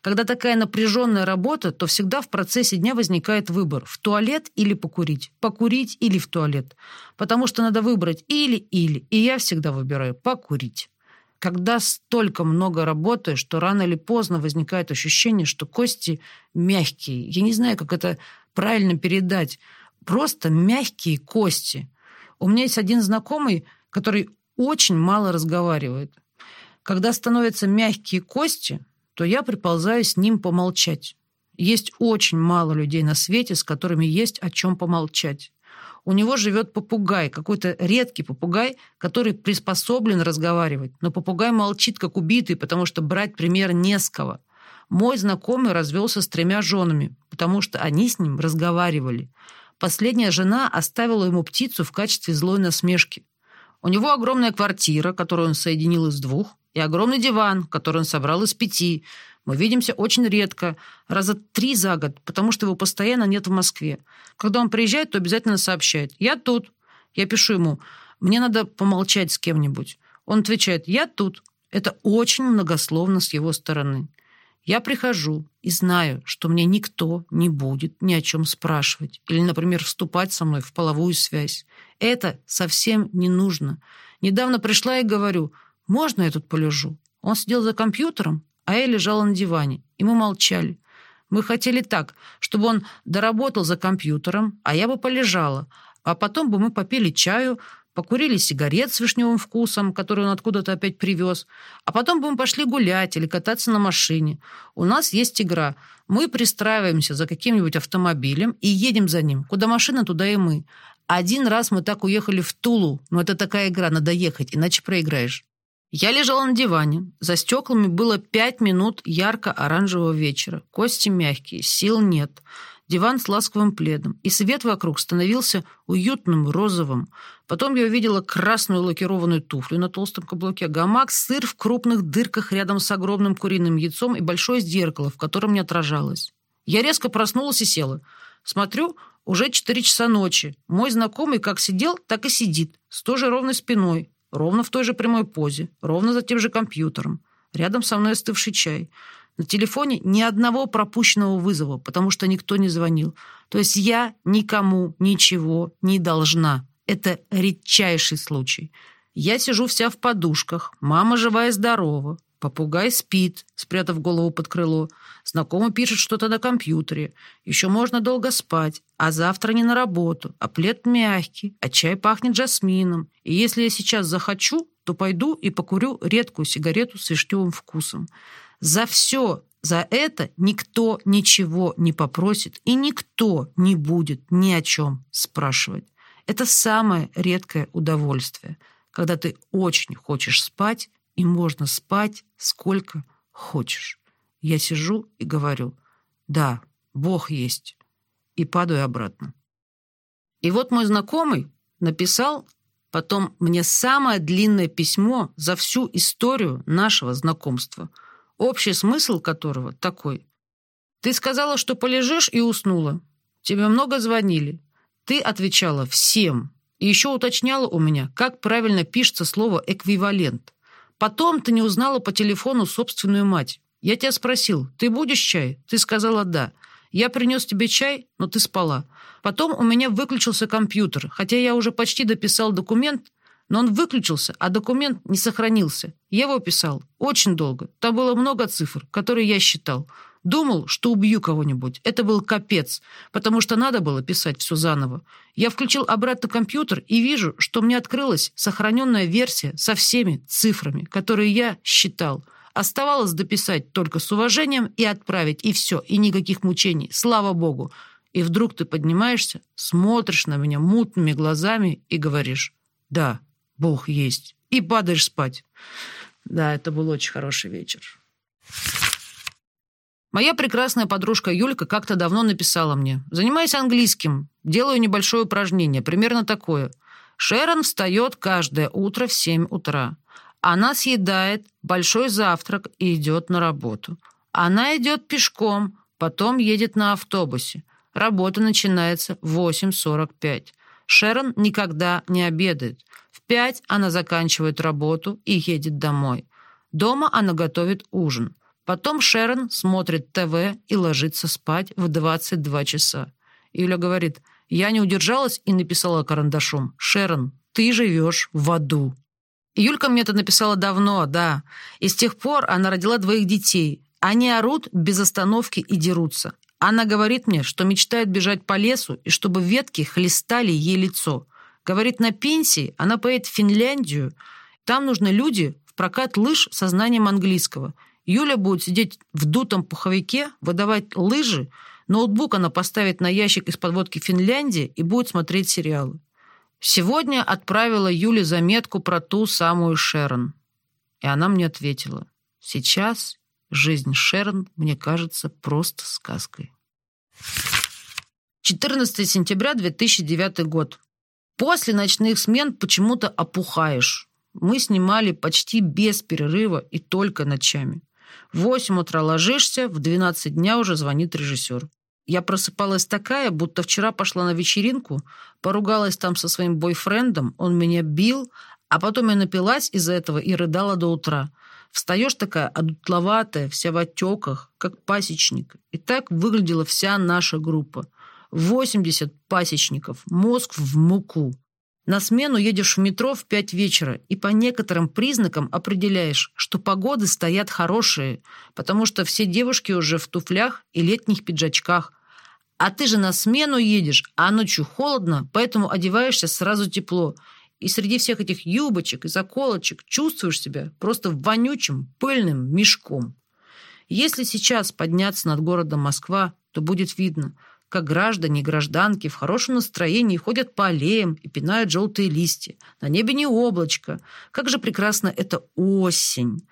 Когда такая напряженная работа, то всегда в процессе дня возникает выбор – в туалет или покурить, покурить или в туалет. Потому что надо выбрать или-или, и я всегда выбираю покурить. Когда столько много работы, что рано или поздно возникает ощущение, что кости мягкие. Я не знаю, как это правильно передать. Просто мягкие кости. У меня есть один знакомый, который очень мало разговаривает. Когда становятся мягкие кости, то я приползаю с ним помолчать. Есть очень мало людей на свете, с которыми есть о чем помолчать у него живет попугай, какой-то редкий попугай, который приспособлен разговаривать. Но попугай молчит, как убитый, потому что брать пример не с кого. Мой знакомый развелся с тремя женами, потому что они с ним разговаривали. Последняя жена оставила ему птицу в качестве злой насмешки. У него огромная квартира, которую он соединил из двух, и огромный диван, который он собрал из пяти. Мы видимся очень редко, раза три за год, потому что его постоянно нет в Москве. Когда он приезжает, то обязательно сообщает. «Я тут». Я пишу ему «Мне надо помолчать с кем-нибудь». Он отвечает «Я тут». Это очень многословно с его стороны. Я прихожу и знаю, что мне никто не будет ни о чем спрашивать или, например, вступать со мной в половую связь. Это совсем не нужно. Недавно пришла и говорю, можно я тут полежу? Он сидел за компьютером, а я лежала на диване, и мы молчали. Мы хотели так, чтобы он доработал за компьютером, а я бы полежала, а потом бы мы попили чаю, покурили сигарет с вишневым вкусом, который он откуда-то опять привез, а потом бы мы пошли гулять или кататься на машине. У нас есть игра. Мы пристраиваемся за каким-нибудь автомобилем и едем за ним. Куда машина, туда и мы. Один раз мы так уехали в Тулу, но это такая игра, надо ехать, иначе проиграешь. Я лежала на диване. За стеклами было пять минут ярко-оранжевого вечера. Кости мягкие, сил нет. Диван с ласковым пледом. И свет вокруг становился уютным, розовым. Потом я увидела красную лакированную туфлю на толстом каблуке, гамак, сыр в крупных дырках рядом с огромным куриным яйцом и большое зеркало, в котором не отражалось. Я резко проснулась и села. Смотрю, уже четыре часа ночи. Мой знакомый как сидел, так и сидит, с той же ровной спиной, Ровно в той же прямой позе, ровно за тем же компьютером. Рядом со мной остывший чай. На телефоне ни одного пропущенного вызова, потому что никто не звонил. То есть я никому ничего не должна. Это редчайший случай. Я сижу вся в подушках, мама живая и здорова, Попугай спит, спрятав голову под крыло. Знакомый пишет что-то на компьютере. Еще можно долго спать, а завтра не на работу. А плед мягкий, а чай пахнет жасмином. И если я сейчас захочу, то пойду и покурю редкую сигарету с вишневым вкусом. За все, за это никто ничего не попросит, и никто не будет ни о чем спрашивать. Это самое редкое удовольствие, когда ты очень хочешь спать, и можно спать сколько хочешь. Я сижу и говорю, да, Бог есть, и падаю обратно. И вот мой знакомый написал потом мне самое длинное письмо за всю историю нашего знакомства, общий смысл которого такой. «Ты сказала, что полежишь и уснула. Тебе много звонили. Ты отвечала всем. И еще уточняла у меня, как правильно пишется слово «эквивалент». Потом ты не узнала по телефону собственную мать. Я тебя спросил, ты будешь чай? Ты сказала «да». Я принес тебе чай, но ты спала. Потом у меня выключился компьютер, хотя я уже почти дописал документ, но он выключился, а документ не сохранился. Я его писал очень долго. Там было много цифр, которые я считал. Думал, что убью кого-нибудь. Это был капец, потому что надо было писать все заново. Я включил обратно компьютер и вижу, что мне открылась сохраненная версия со всеми цифрами, которые я считал. Оставалось дописать только с уважением и отправить, и все, и никаких мучений. Слава богу. И вдруг ты поднимаешься, смотришь на меня мутными глазами и говоришь «Да, Бог есть», и падаешь спать. Да, это был очень хороший вечер. Моя прекрасная подружка Юлька как-то давно написала мне. «Занимаюсь английским, делаю небольшое упражнение, примерно такое. Шерон встает каждое утро в 7 утра. Она съедает большой завтрак и идет на работу. Она идет пешком, потом едет на автобусе. Работа начинается в 8.45. Шерон никогда не обедает. В 5 она заканчивает работу и едет домой. Дома она готовит ужин. Потом Шерон смотрит ТВ и ложится спать в 22 часа. Юля говорит, я не удержалась и написала карандашом. «Шерон, ты живешь в аду». Юлька мне это написала давно, да. И с тех пор она родила двоих детей. Они орут без остановки и дерутся. Она говорит мне, что мечтает бежать по лесу и чтобы ветки хлестали ей лицо. Говорит, на пенсии она поедет в Финляндию. Там нужны люди в прокат лыж со знанием английского – Юля будет сидеть в дутом пуховике, выдавать лыжи, ноутбук она поставит на ящик из подводки Финляндии и будет смотреть сериалы. Сегодня отправила Юле заметку про ту самую Шерон. И она мне ответила, сейчас жизнь Шерон мне кажется просто сказкой. 14 сентября 2009 год. После ночных смен почему-то опухаешь. Мы снимали почти без перерыва и только ночами. В 8 утра ложишься, в 12 дня уже звонит режиссер. Я просыпалась такая, будто вчера пошла на вечеринку, поругалась там со своим бойфрендом, он меня бил, а потом я напилась из-за этого и рыдала до утра. Встаешь такая одутловатая, вся в отеках, как пасечник. И так выглядела вся наша группа. 80 пасечников, мозг в муку. На смену едешь в метро в пять вечера и по некоторым признакам определяешь, что погоды стоят хорошие, потому что все девушки уже в туфлях и летних пиджачках. А ты же на смену едешь, а ночью холодно, поэтому одеваешься сразу тепло. И среди всех этих юбочек и заколочек чувствуешь себя просто вонючим, пыльным мешком. Если сейчас подняться над городом Москва, то будет видно – как граждане и гражданки в хорошем настроении ходят по аллеям и пинают желтые листья. На небе не облачко. Как же прекрасна эта осень.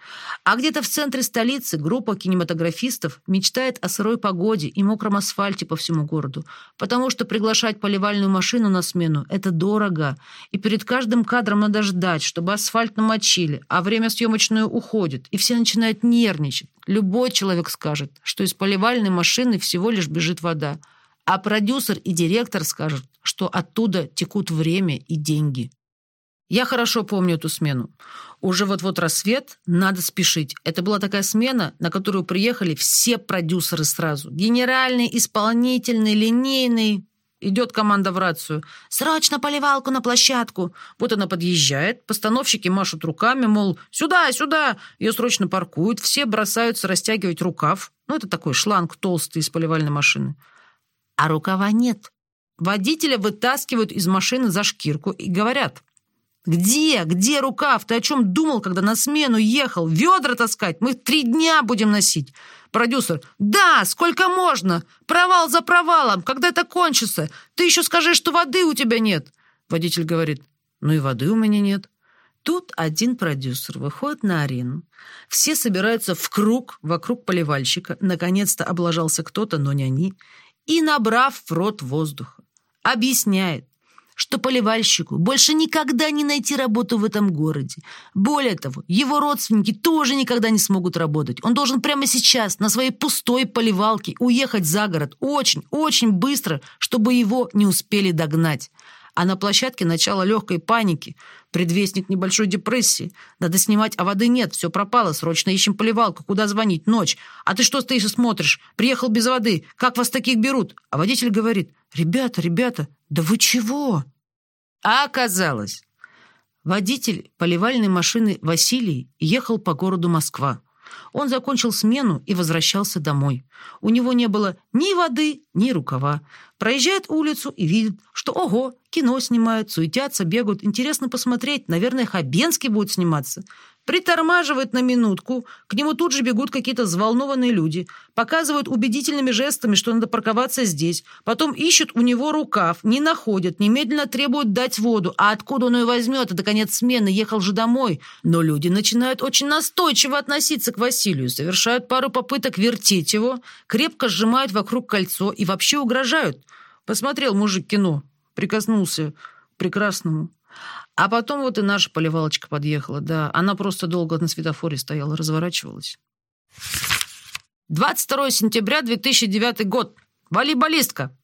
А где-то в центре столицы группа кинематографистов мечтает о сырой погоде и мокром асфальте по всему городу, потому что приглашать поливальную машину на смену – это дорого, и перед каждым кадром надо ждать, чтобы асфальт намочили, а время съемочное уходит, и все начинают нервничать. Любой человек скажет, что из поливальной машины всего лишь бежит вода – а продюсер и директор скажут, что оттуда текут время и деньги. Я хорошо помню эту смену. Уже вот-вот рассвет, надо спешить. Это была такая смена, на которую приехали все продюсеры сразу. Генеральный, исполнительный, линейный. Идет команда в рацию. «Срочно поливалку на площадку!» Вот она подъезжает, постановщики машут руками, мол, «Сюда, сюда!» Ее срочно паркуют, все бросаются растягивать рукав. Ну, это такой шланг толстый из поливальной машины а рукава нет. Водителя вытаскивают из машины за шкирку и говорят, «Где? Где рукав? Ты о чем думал, когда на смену ехал? Ведра таскать? Мы три дня будем носить». Продюсер, «Да, сколько можно? Провал за провалом. Когда это кончится? Ты еще скажи, что воды у тебя нет». Водитель говорит, «Ну и воды у меня нет». Тут один продюсер выходит на арену. Все собираются в круг вокруг поливальщика. Наконец-то облажался кто-то, но не они. И, набрав в рот воздуха, объясняет, что поливальщику больше никогда не найти работу в этом городе. Более того, его родственники тоже никогда не смогут работать. Он должен прямо сейчас на своей пустой поливалке уехать за город очень, очень быстро, чтобы его не успели догнать. А на площадке начало легкой паники, предвестник небольшой депрессии. Надо снимать, а воды нет, все пропало, срочно ищем поливалку, куда звонить, ночь. А ты что стоишь и смотришь? Приехал без воды, как вас таких берут? А водитель говорит, ребята, ребята, да вы чего? А оказалось, водитель поливальной машины Василий ехал по городу Москва. Он закончил смену и возвращался домой. У него не было ни воды, ни рукава. Проезжает улицу и видит, что, ого, кино снимают, суетятся, бегают. Интересно посмотреть. Наверное, Хабенский будет сниматься. Притормаживает на минутку, к нему тут же бегут какие-то взволнованные люди, показывают убедительными жестами, что надо парковаться здесь, потом ищут у него рукав, не находят, немедленно требуют дать воду, а откуда он ее возьмет, это конец смены, ехал же домой. Но люди начинают очень настойчиво относиться к Василию, совершают пару попыток вертеть его, крепко сжимают вокруг кольцо и вообще угрожают. Посмотрел мужик кино, прикоснулся к прекрасному. А потом вот и наша поливалочка подъехала, да. Она просто долго на светофоре стояла, разворачивалась. 22 сентября 2009 год. Волейболистка.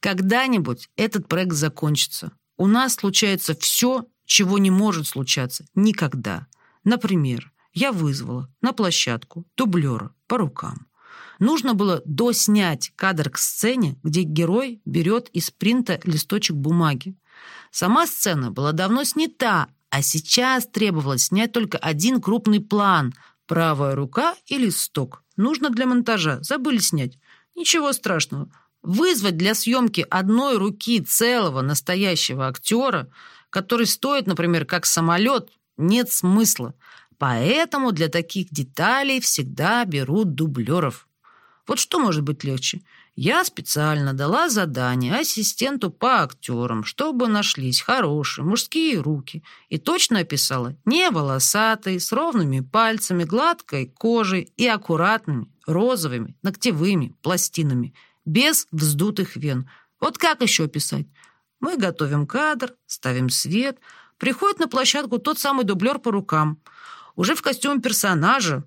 Когда-нибудь этот проект закончится. У нас случается все, чего не может случаться. Никогда. Например, я вызвала на площадку дублера по рукам. Нужно было доснять кадр к сцене, где герой берет из принта листочек бумаги. Сама сцена была давно снята, а сейчас требовалось снять только один крупный план – правая рука и листок. Нужно для монтажа. Забыли снять. Ничего страшного. Вызвать для съемки одной руки целого настоящего актера, который стоит, например, как самолет, нет смысла. Поэтому для таких деталей всегда берут дублеров. Вот что может быть легче? Я специально дала задание ассистенту по актерам, чтобы нашлись хорошие мужские руки, и точно описала не волосатые, с ровными пальцами, гладкой кожей и аккуратными розовыми ногтевыми пластинами, без вздутых вен. Вот как еще описать? Мы готовим кадр, ставим свет, приходит на площадку тот самый дублер по рукам, уже в костюме персонажа,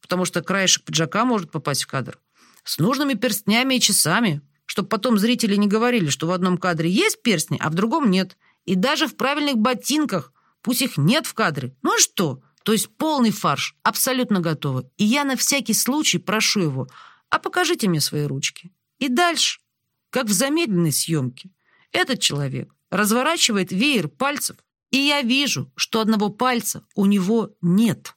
потому что краешек пиджака может попасть в кадр с нужными перстнями и часами, чтобы потом зрители не говорили, что в одном кадре есть перстни, а в другом нет. И даже в правильных ботинках, пусть их нет в кадре. Ну и что? То есть полный фарш, абсолютно готово. И я на всякий случай прошу его, а покажите мне свои ручки. И дальше, как в замедленной съемке, этот человек разворачивает веер пальцев, и я вижу, что одного пальца у него нет.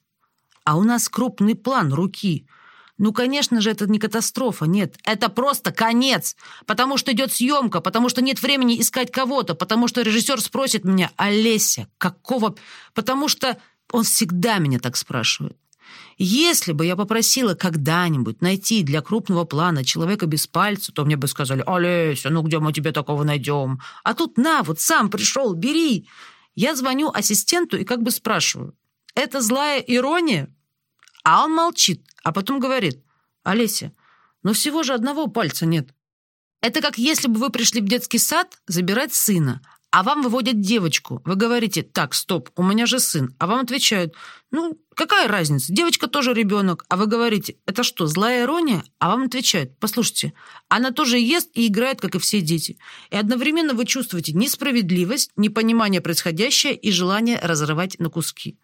А у нас крупный план руки – ну, конечно же, это не катастрофа, нет. Это просто конец. Потому что идет съемка, потому что нет времени искать кого-то, потому что режиссер спросит меня, Олеся, какого... Потому что он всегда меня так спрашивает. Если бы я попросила когда-нибудь найти для крупного плана человека без пальца, то мне бы сказали, «Олеся, ну где мы тебе такого найдем?» А тут на, вот сам пришел, бери. Я звоню ассистенту и как бы спрашиваю, «Это злая ирония?» А он молчит, а потом говорит, «Олеся, но всего же одного пальца нет». Это как если бы вы пришли в детский сад забирать сына, а вам выводят девочку. Вы говорите, так, стоп, у меня же сын. А вам отвечают, ну, какая разница, девочка тоже ребенок. А вы говорите, это что, злая ирония? А вам отвечают, послушайте, она тоже ест и играет, как и все дети. И одновременно вы чувствуете несправедливость, непонимание происходящего и желание разрывать на куски.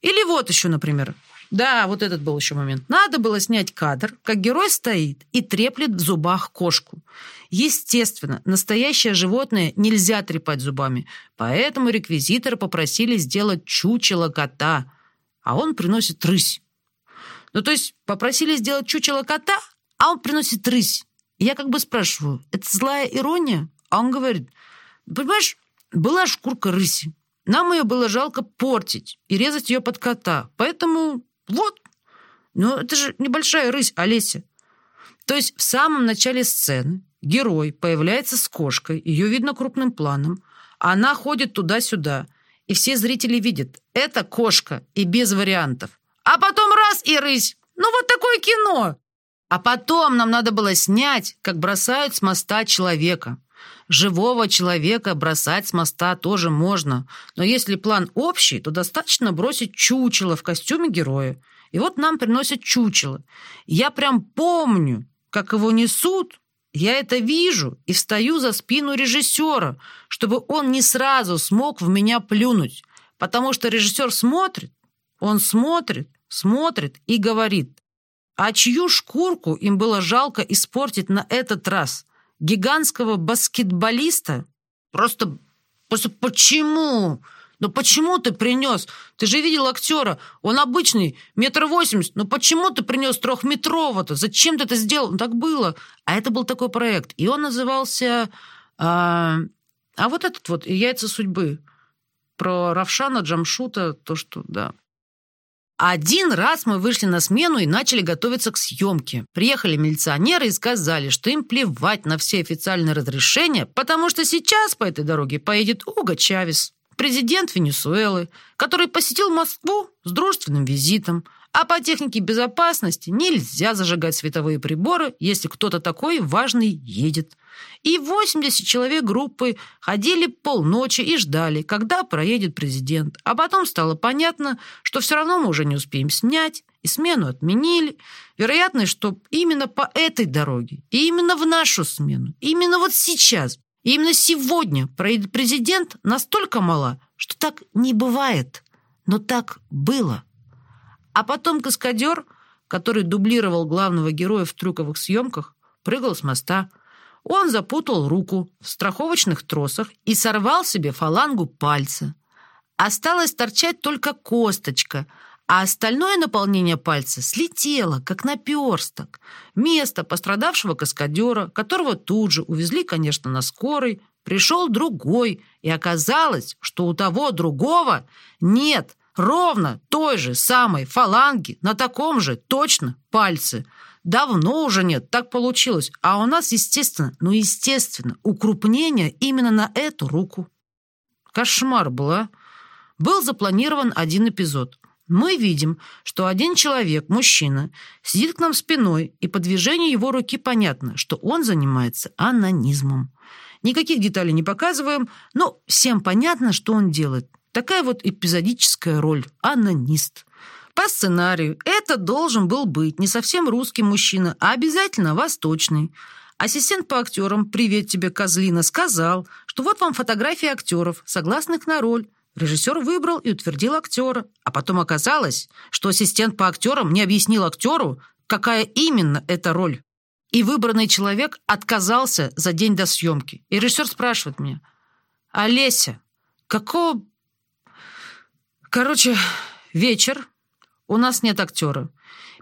Или вот еще, например, да, вот этот был еще момент. Надо было снять кадр, как герой стоит и треплет в зубах кошку. Естественно, настоящее животное нельзя трепать зубами, поэтому реквизиторы попросили сделать чучело кота, а он приносит рысь. Ну, то есть попросили сделать чучело кота, а он приносит рысь. я как бы спрашиваю, это злая ирония? А он говорит, понимаешь, была шкурка рыси. Нам ее было жалко портить и резать ее под кота, поэтому вот. Но это же небольшая рысь, Олеся. То есть в самом начале сцены герой появляется с кошкой, ее видно крупным планом, она ходит туда-сюда, и все зрители видят, это кошка и без вариантов. А потом раз и рысь. Ну вот такое кино. А потом нам надо было снять, как бросают с моста человека. Живого человека бросать с моста тоже можно, но если план общий, то достаточно бросить чучело в костюме героя. И вот нам приносят чучело. Я прям помню, как его несут, я это вижу и встаю за спину режиссера, чтобы он не сразу смог в меня плюнуть, потому что режиссер смотрит, он смотрит, смотрит и говорит, а чью шкурку им было жалко испортить на этот раз? Гигантского баскетболиста? Просто, просто почему? Ну почему ты принес? Ты же видел актера. Он обычный, метр восемьдесят. Ну почему ты принес трехметрового-то? Зачем ты это сделал? Ну, так было. А это был такой проект. И он назывался... А, а вот этот вот «Яйца судьбы». Про Равшана Джамшута, то, что, да. Один раз мы вышли на смену и начали готовиться к съемке. Приехали милиционеры и сказали, что им плевать на все официальные разрешения, потому что сейчас по этой дороге поедет Уго Чавес президент Венесуэлы, который посетил Москву с дружественным визитом, а по технике безопасности нельзя зажигать световые приборы, если кто-то такой важный едет. И 80 человек группы ходили полночи и ждали, когда проедет президент. А потом стало понятно, что все равно мы уже не успеем снять, и смену отменили. Вероятно, что именно по этой дороге, и именно в нашу смену, именно вот сейчас именно сегодня президент настолько мала, что так не бывает. Но так было. А потом каскадер, который дублировал главного героя в трюковых съемках, прыгал с моста. Он запутал руку в страховочных тросах и сорвал себе фалангу пальца. Осталась торчать только косточка – а остальное наполнение пальца слетело, как наперсток. Место пострадавшего каскадера, которого тут же увезли, конечно, на скорой, пришел другой, и оказалось, что у того другого нет ровно той же самой фаланги на таком же точно пальце. Давно уже нет, так получилось. А у нас, естественно, ну естественно, укрупнение именно на эту руку. Кошмар был, а? Был запланирован один эпизод мы видим, что один человек, мужчина, сидит к нам спиной, и по движению его руки понятно, что он занимается анонизмом. Никаких деталей не показываем, но всем понятно, что он делает. Такая вот эпизодическая роль – анонист. По сценарию это должен был быть не совсем русский мужчина, а обязательно восточный. Ассистент по актерам «Привет тебе, козлина» сказал, что вот вам фотографии актеров, согласных на роль. Режиссер выбрал и утвердил актера, а потом оказалось, что ассистент по актерам не объяснил актеру, какая именно эта роль. И выбранный человек отказался за день до съемки. И режиссер спрашивает меня, «Олеся, какого...» Короче, вечер, у нас нет актера.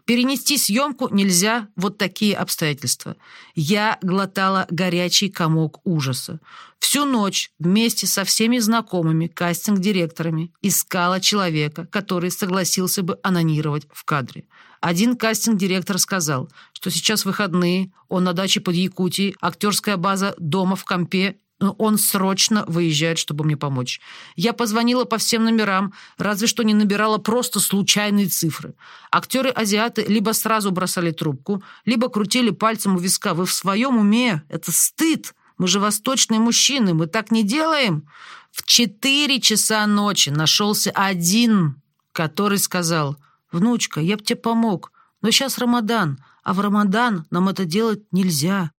Перенести съемку нельзя, вот такие обстоятельства. Я глотала горячий комок ужаса. Всю ночь вместе со всеми знакомыми кастинг-директорами искала человека, который согласился бы анонировать в кадре. Один кастинг-директор сказал, что сейчас выходные, он на даче под Якутией, актерская база дома в Компе он срочно выезжает, чтобы мне помочь. Я позвонила по всем номерам, разве что не набирала просто случайные цифры. Актеры-азиаты либо сразу бросали трубку, либо крутили пальцем у виска. Вы в своем уме? Это стыд. Мы же восточные мужчины, мы так не делаем. В четыре часа ночи нашелся один, который сказал, «Внучка, я б тебе помог, но сейчас Рамадан, а в Рамадан нам это делать нельзя».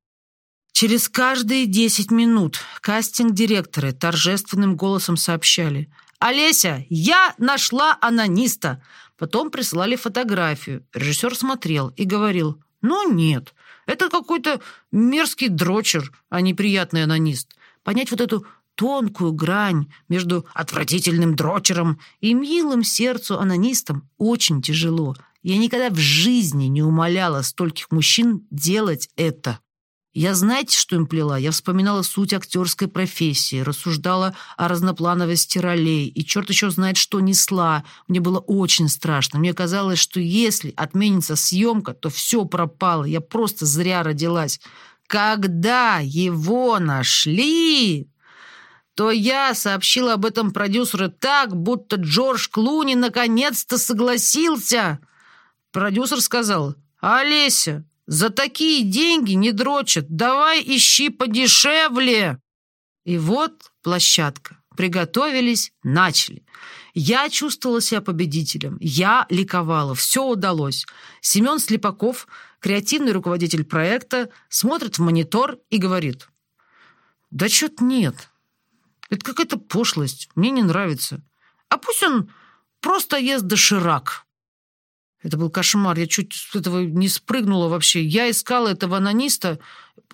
Через каждые десять минут кастинг-директоры торжественным голосом сообщали «Олеся, я нашла анониста!» Потом присылали фотографию. Режиссер смотрел и говорил «Ну нет, это какой-то мерзкий дрочер, а не приятный анонист». Понять вот эту тонкую грань между отвратительным дрочером и милым сердцу анонистом очень тяжело. Я никогда в жизни не умоляла стольких мужчин делать это. Я знаете, что им плела? Я вспоминала суть актерской профессии, рассуждала о разноплановости ролей, и черт еще знает, что несла. Мне было очень страшно. Мне казалось, что если отменится съемка, то все пропало. Я просто зря родилась. Когда его нашли, то я сообщила об этом продюсеру так, будто Джордж Клуни наконец-то согласился. Продюсер сказал, «Олеся, за такие деньги не дрочат, давай ищи подешевле». И вот площадка. Приготовились, начали. Я чувствовала себя победителем. Я ликовала. Все удалось. Семен Слепаков, креативный руководитель проекта, смотрит в монитор и говорит. «Да что-то нет. Это какая-то пошлость. Мне не нравится. А пусть он просто ест доширак». Это был кошмар. Я чуть с этого не спрыгнула вообще. Я искала этого анониста.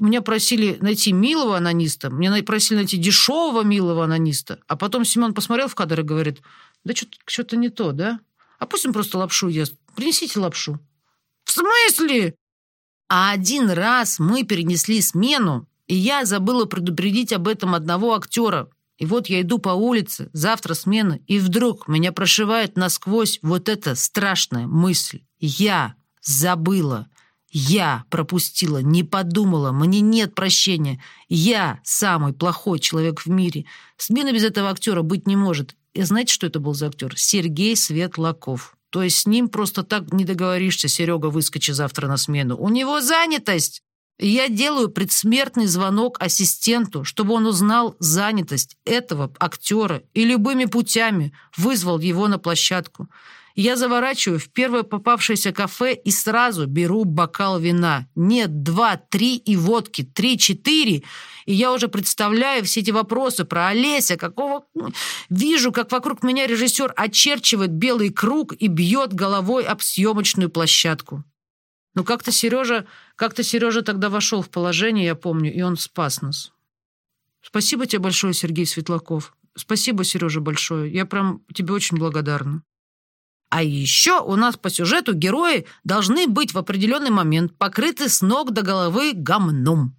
Меня просили найти милого анониста. Меня просили найти дешевого милого анониста. А потом Семен посмотрел в кадр и говорит, да что-то не то, да? А пусть он просто лапшу ест. Принесите лапшу. В смысле? А один раз мы перенесли смену, и я забыла предупредить об этом одного актера. И вот я иду по улице, завтра смена, и вдруг меня прошивает насквозь вот эта страшная мысль. Я забыла. Я пропустила, не подумала, мне нет прощения. Я самый плохой человек в мире. Смена без этого актера быть не может. И знаете, что это был за актер? Сергей Светлаков. То есть с ним просто так не договоришься, Серега, выскочи завтра на смену. У него занятость. Я делаю предсмертный звонок ассистенту, чтобы он узнал занятость этого актера и любыми путями вызвал его на площадку. Я заворачиваю в первое попавшееся кафе и сразу беру бокал вина. Нет, два, три и водки, три-четыре. И я уже представляю все эти вопросы про Олеся, какого... Вижу, как вокруг меня режиссер очерчивает белый круг и бьет головой об съемочную площадку. Но как-то Сережа, как-то Сережа тогда вошел в положение, я помню, и он спас нас. Спасибо тебе большое, Сергей Светлаков. Спасибо, Сережа, большое. Я прям тебе очень благодарна. А еще у нас по сюжету герои должны быть в определенный момент покрыты с ног до головы говном.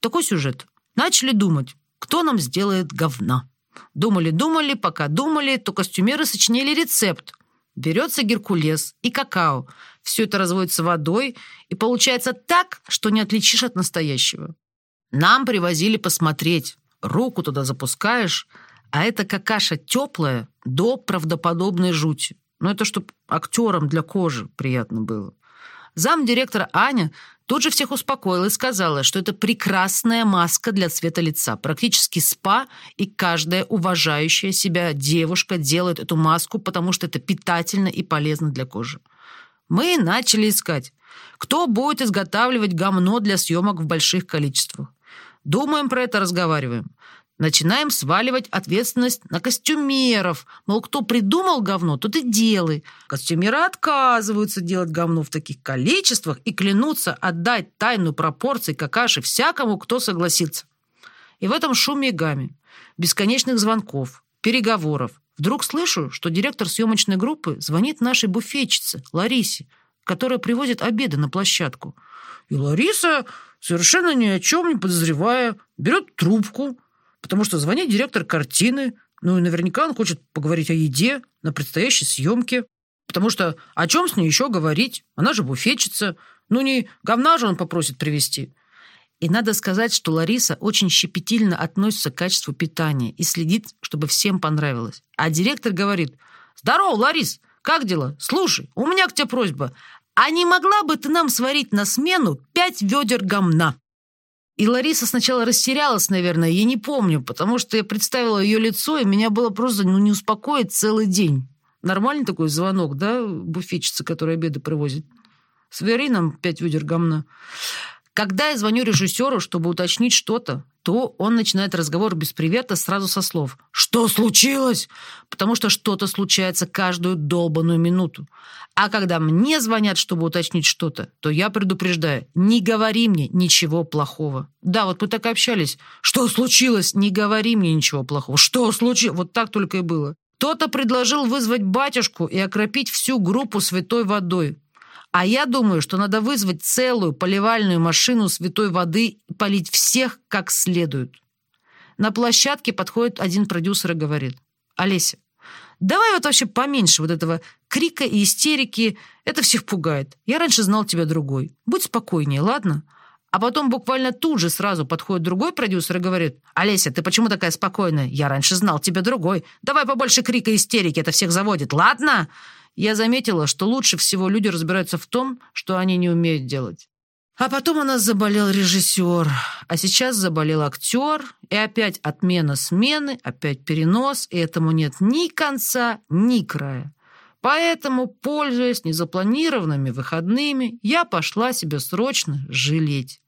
Такой сюжет. Начали думать, кто нам сделает говна. Думали-думали, пока думали, то костюмеры сочинили рецепт. Берется геркулес и какао. Все это разводится водой, и получается так, что не отличишь от настоящего. Нам привозили посмотреть. Руку туда запускаешь, а это какаша теплая до правдоподобной жути. Но это чтобы актерам для кожи приятно было. Зам директора Аня тут же всех успокоила и сказала, что это прекрасная маска для цвета лица, практически спа, и каждая уважающая себя девушка делает эту маску, потому что это питательно и полезно для кожи. Мы начали искать, кто будет изготавливать гамно для съемок в больших количествах. Думаем про это, разговариваем. Начинаем сваливать ответственность на костюмеров. Мол, кто придумал говно, тот и делай. Костюмеры отказываются делать говно в таких количествах и клянутся отдать тайну пропорций какаши всякому, кто согласится. И в этом шуме и гамме, бесконечных звонков, переговоров. Вдруг слышу, что директор съемочной группы звонит нашей буфетчице, Ларисе, которая привозит обеды на площадку. И Лариса, совершенно ни о чем не подозревая, берет трубку – потому что звонит директор картины, ну и наверняка он хочет поговорить о еде на предстоящей съемке, потому что о чем с ней еще говорить? Она же буфетчица. Ну не говна же он попросит привезти. И надо сказать, что Лариса очень щепетильно относится к качеству питания и следит, чтобы всем понравилось. А директор говорит, «Здорово, Ларис, как дела? Слушай, у меня к тебе просьба. А не могла бы ты нам сварить на смену пять ведер гамна?» И Лариса сначала растерялась, наверное, я не помню, потому что я представила ее лицо, и меня было просто ну, не успокоить целый день. Нормальный такой звонок, да, буфетчица, которая обеды привозит. Свери нам пять ведер гамна. Когда я звоню режиссеру, чтобы уточнить что-то, то он начинает разговор без привета сразу со слов «Что случилось?», потому что что-то случается каждую долбанную минуту. А когда мне звонят, чтобы уточнить что-то, то я предупреждаю «Не говори мне ничего плохого». Да, вот мы так и общались. «Что случилось?», «Не говори мне ничего плохого». «Что случилось?», вот так только и было. Кто-то предложил вызвать батюшку и окропить всю группу святой водой. А я думаю, что надо вызвать целую поливальную машину святой воды и полить всех как следует. На площадке подходит один продюсер и говорит, «Олеся, давай вот вообще поменьше вот этого крика и истерики. Это всех пугает. Я раньше знал тебя другой. Будь спокойнее, ладно? А потом буквально тут же сразу подходит другой продюсер и говорит, «Олеся, ты почему такая спокойная? Я раньше знал тебя другой. Давай побольше крика и истерики, это всех заводит, ладно?» Я заметила, что лучше всего люди разбираются в том, что они не умеют делать. А потом у нас заболел режиссер, а сейчас заболел актер, и опять отмена смены, опять перенос, и этому нет ни конца, ни края. Поэтому, пользуясь незапланированными выходными, я пошла себе срочно жалеть.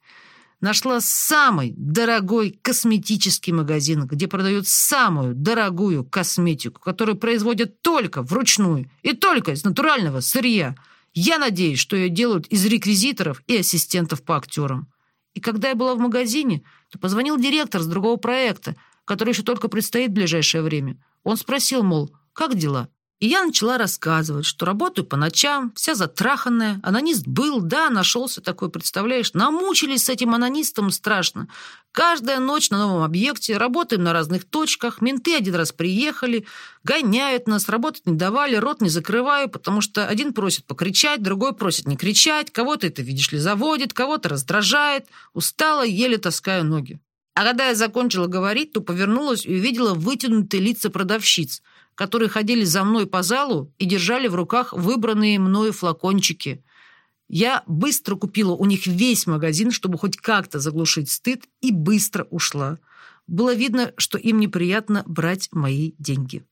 Нашла самый дорогой косметический магазин, где продают самую дорогую косметику, которую производят только вручную и только из натурального сырья. Я надеюсь, что ее делают из реквизиторов и ассистентов по актерам. И когда я была в магазине, то позвонил директор с другого проекта, который еще только предстоит в ближайшее время. Он спросил, мол, как дела? И я начала рассказывать, что работаю по ночам, вся затраханная. Анонист был, да, нашелся такой, представляешь. Намучились с этим анонистом страшно. Каждая ночь на новом объекте, работаем на разных точках. Менты один раз приехали, гоняют нас, работать не давали, рот не закрываю, потому что один просит покричать, другой просит не кричать, кого-то это, видишь ли, заводит, кого-то раздражает. Устала, еле таскаю ноги. А когда я закончила говорить, то повернулась и увидела вытянутые лица продавщиц – которые ходили за мной по залу и держали в руках выбранные мною флакончики. Я быстро купила у них весь магазин, чтобы хоть как-то заглушить стыд, и быстро ушла. Было видно, что им неприятно брать мои деньги.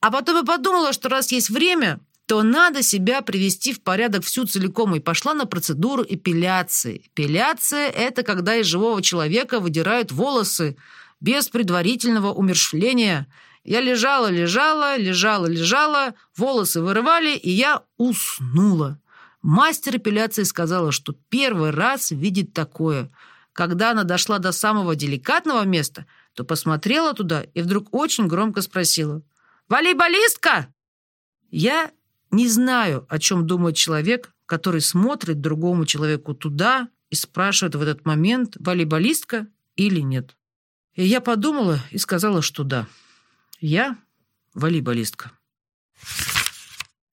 А потом я подумала, что раз есть время, то надо себя привести в порядок всю целиком, и пошла на процедуру эпиляции. Эпиляция – это когда из живого человека выдирают волосы без предварительного умершвления – я лежала, лежала, лежала, лежала, волосы вырывали, и я уснула. Мастер эпиляции сказала, что первый раз видит такое. Когда она дошла до самого деликатного места, то посмотрела туда и вдруг очень громко спросила. «Волейболистка!» Я не знаю, о чем думает человек, который смотрит другому человеку туда и спрашивает в этот момент, волейболистка или нет. И я подумала и сказала, что да. Я волейболистка.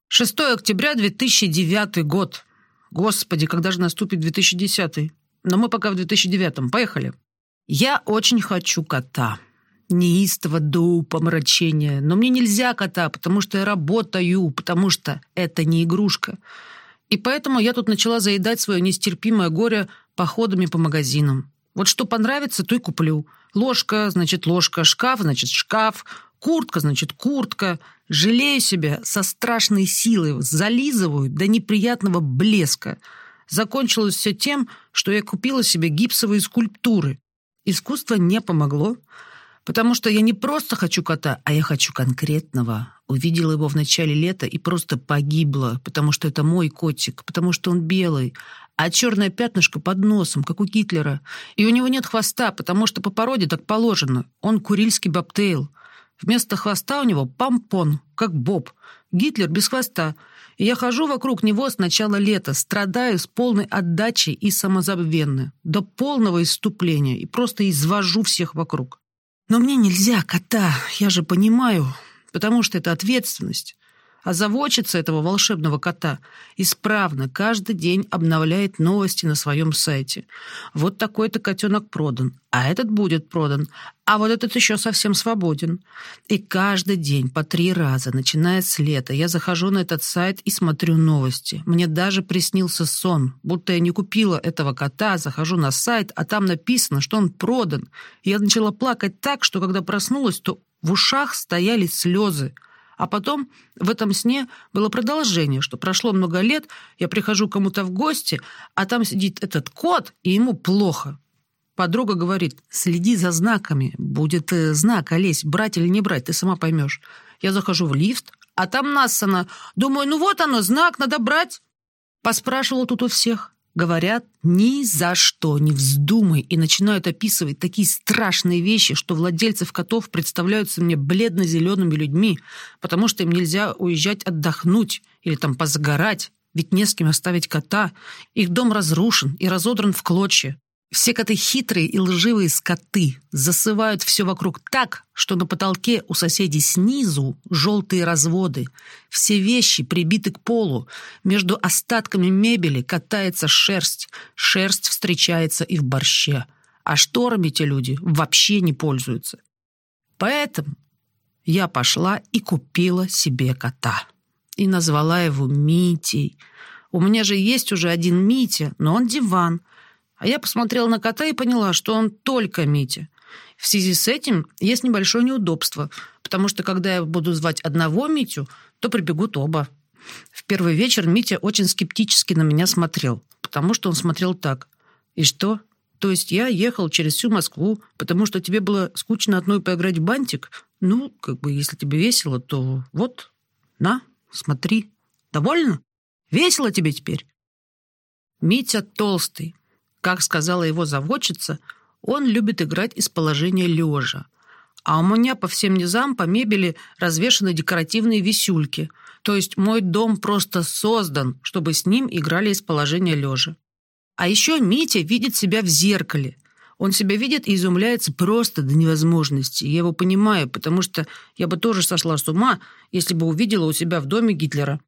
6 октября 2009 год. Господи, когда же наступит 2010? Но мы пока в 2009. Поехали. Я очень хочу кота. Неистово до помрачения. Но мне нельзя кота, потому что я работаю, потому что это не игрушка. И поэтому я тут начала заедать свое нестерпимое горе походами по магазинам. Вот что понравится, то и куплю. Ложка, значит, ложка, шкаф, значит, шкаф, Куртка, значит, куртка. Жалею себя со страшной силой, зализываю до неприятного блеска. Закончилось все тем, что я купила себе гипсовые скульптуры. Искусство не помогло, потому что я не просто хочу кота, а я хочу конкретного. Увидела его в начале лета и просто погибла, потому что это мой котик, потому что он белый, а черное пятнышко под носом, как у Гитлера. И у него нет хвоста, потому что по породе так положено. Он курильский бобтейл. Вместо хвоста у него помпон, как Боб. Гитлер без хвоста. И я хожу вокруг него с начала лета, страдаю с полной отдачей и самозабвенно, до полного иступления, и просто извожу всех вокруг. Но мне нельзя кота, я же понимаю, потому что это ответственность. А заводчица этого волшебного кота исправно каждый день обновляет новости на своем сайте. Вот такой-то котенок продан, а этот будет продан, а вот этот еще совсем свободен. И каждый день по три раза, начиная с лета, я захожу на этот сайт и смотрю новости. Мне даже приснился сон, будто я не купила этого кота, захожу на сайт, а там написано, что он продан. Я начала плакать так, что когда проснулась, то в ушах стояли слезы. А потом в этом сне было продолжение, что прошло много лет, я прихожу кому-то в гости, а там сидит этот кот, и ему плохо. Подруга говорит, следи за знаками, будет э, знак, Олесь, брать или не брать, ты сама поймешь. Я захожу в лифт, а там Нассана. Думаю, ну вот оно, знак, надо брать. Поспрашивала тут у всех. Говорят, ни за что не вздумай, и начинают описывать такие страшные вещи, что владельцев котов представляются мне бледно-зелеными людьми, потому что им нельзя уезжать отдохнуть или там позагорать, ведь не с кем оставить кота. Их дом разрушен и разодран в клочья. Все коты хитрые и лживые скоты засывают все вокруг так, что на потолке у соседей снизу желтые разводы. Все вещи прибиты к полу. Между остатками мебели катается шерсть. Шерсть встречается и в борще. А шторами те люди вообще не пользуются. Поэтому я пошла и купила себе кота. И назвала его Митей. У меня же есть уже один Митя, но он диван. А я посмотрела на кота и поняла, что он только Митя. В связи с этим есть небольшое неудобство, потому что когда я буду звать одного Митю, то прибегут оба. В первый вечер Митя очень скептически на меня смотрел, потому что он смотрел так. «И что? То есть я ехал через всю Москву, потому что тебе было скучно одной поиграть в бантик? Ну, как бы, если тебе весело, то вот, на, смотри. Довольно? Весело тебе теперь?» Митя толстый, как сказала его заводчица, он любит играть из положения лежа. А у меня по всем низам, по мебели развешаны декоративные висюльки. То есть мой дом просто создан, чтобы с ним играли из положения лежа. А еще Митя видит себя в зеркале. Он себя видит и изумляется просто до невозможности. Я его понимаю, потому что я бы тоже сошла с ума, если бы увидела у себя в доме Гитлера.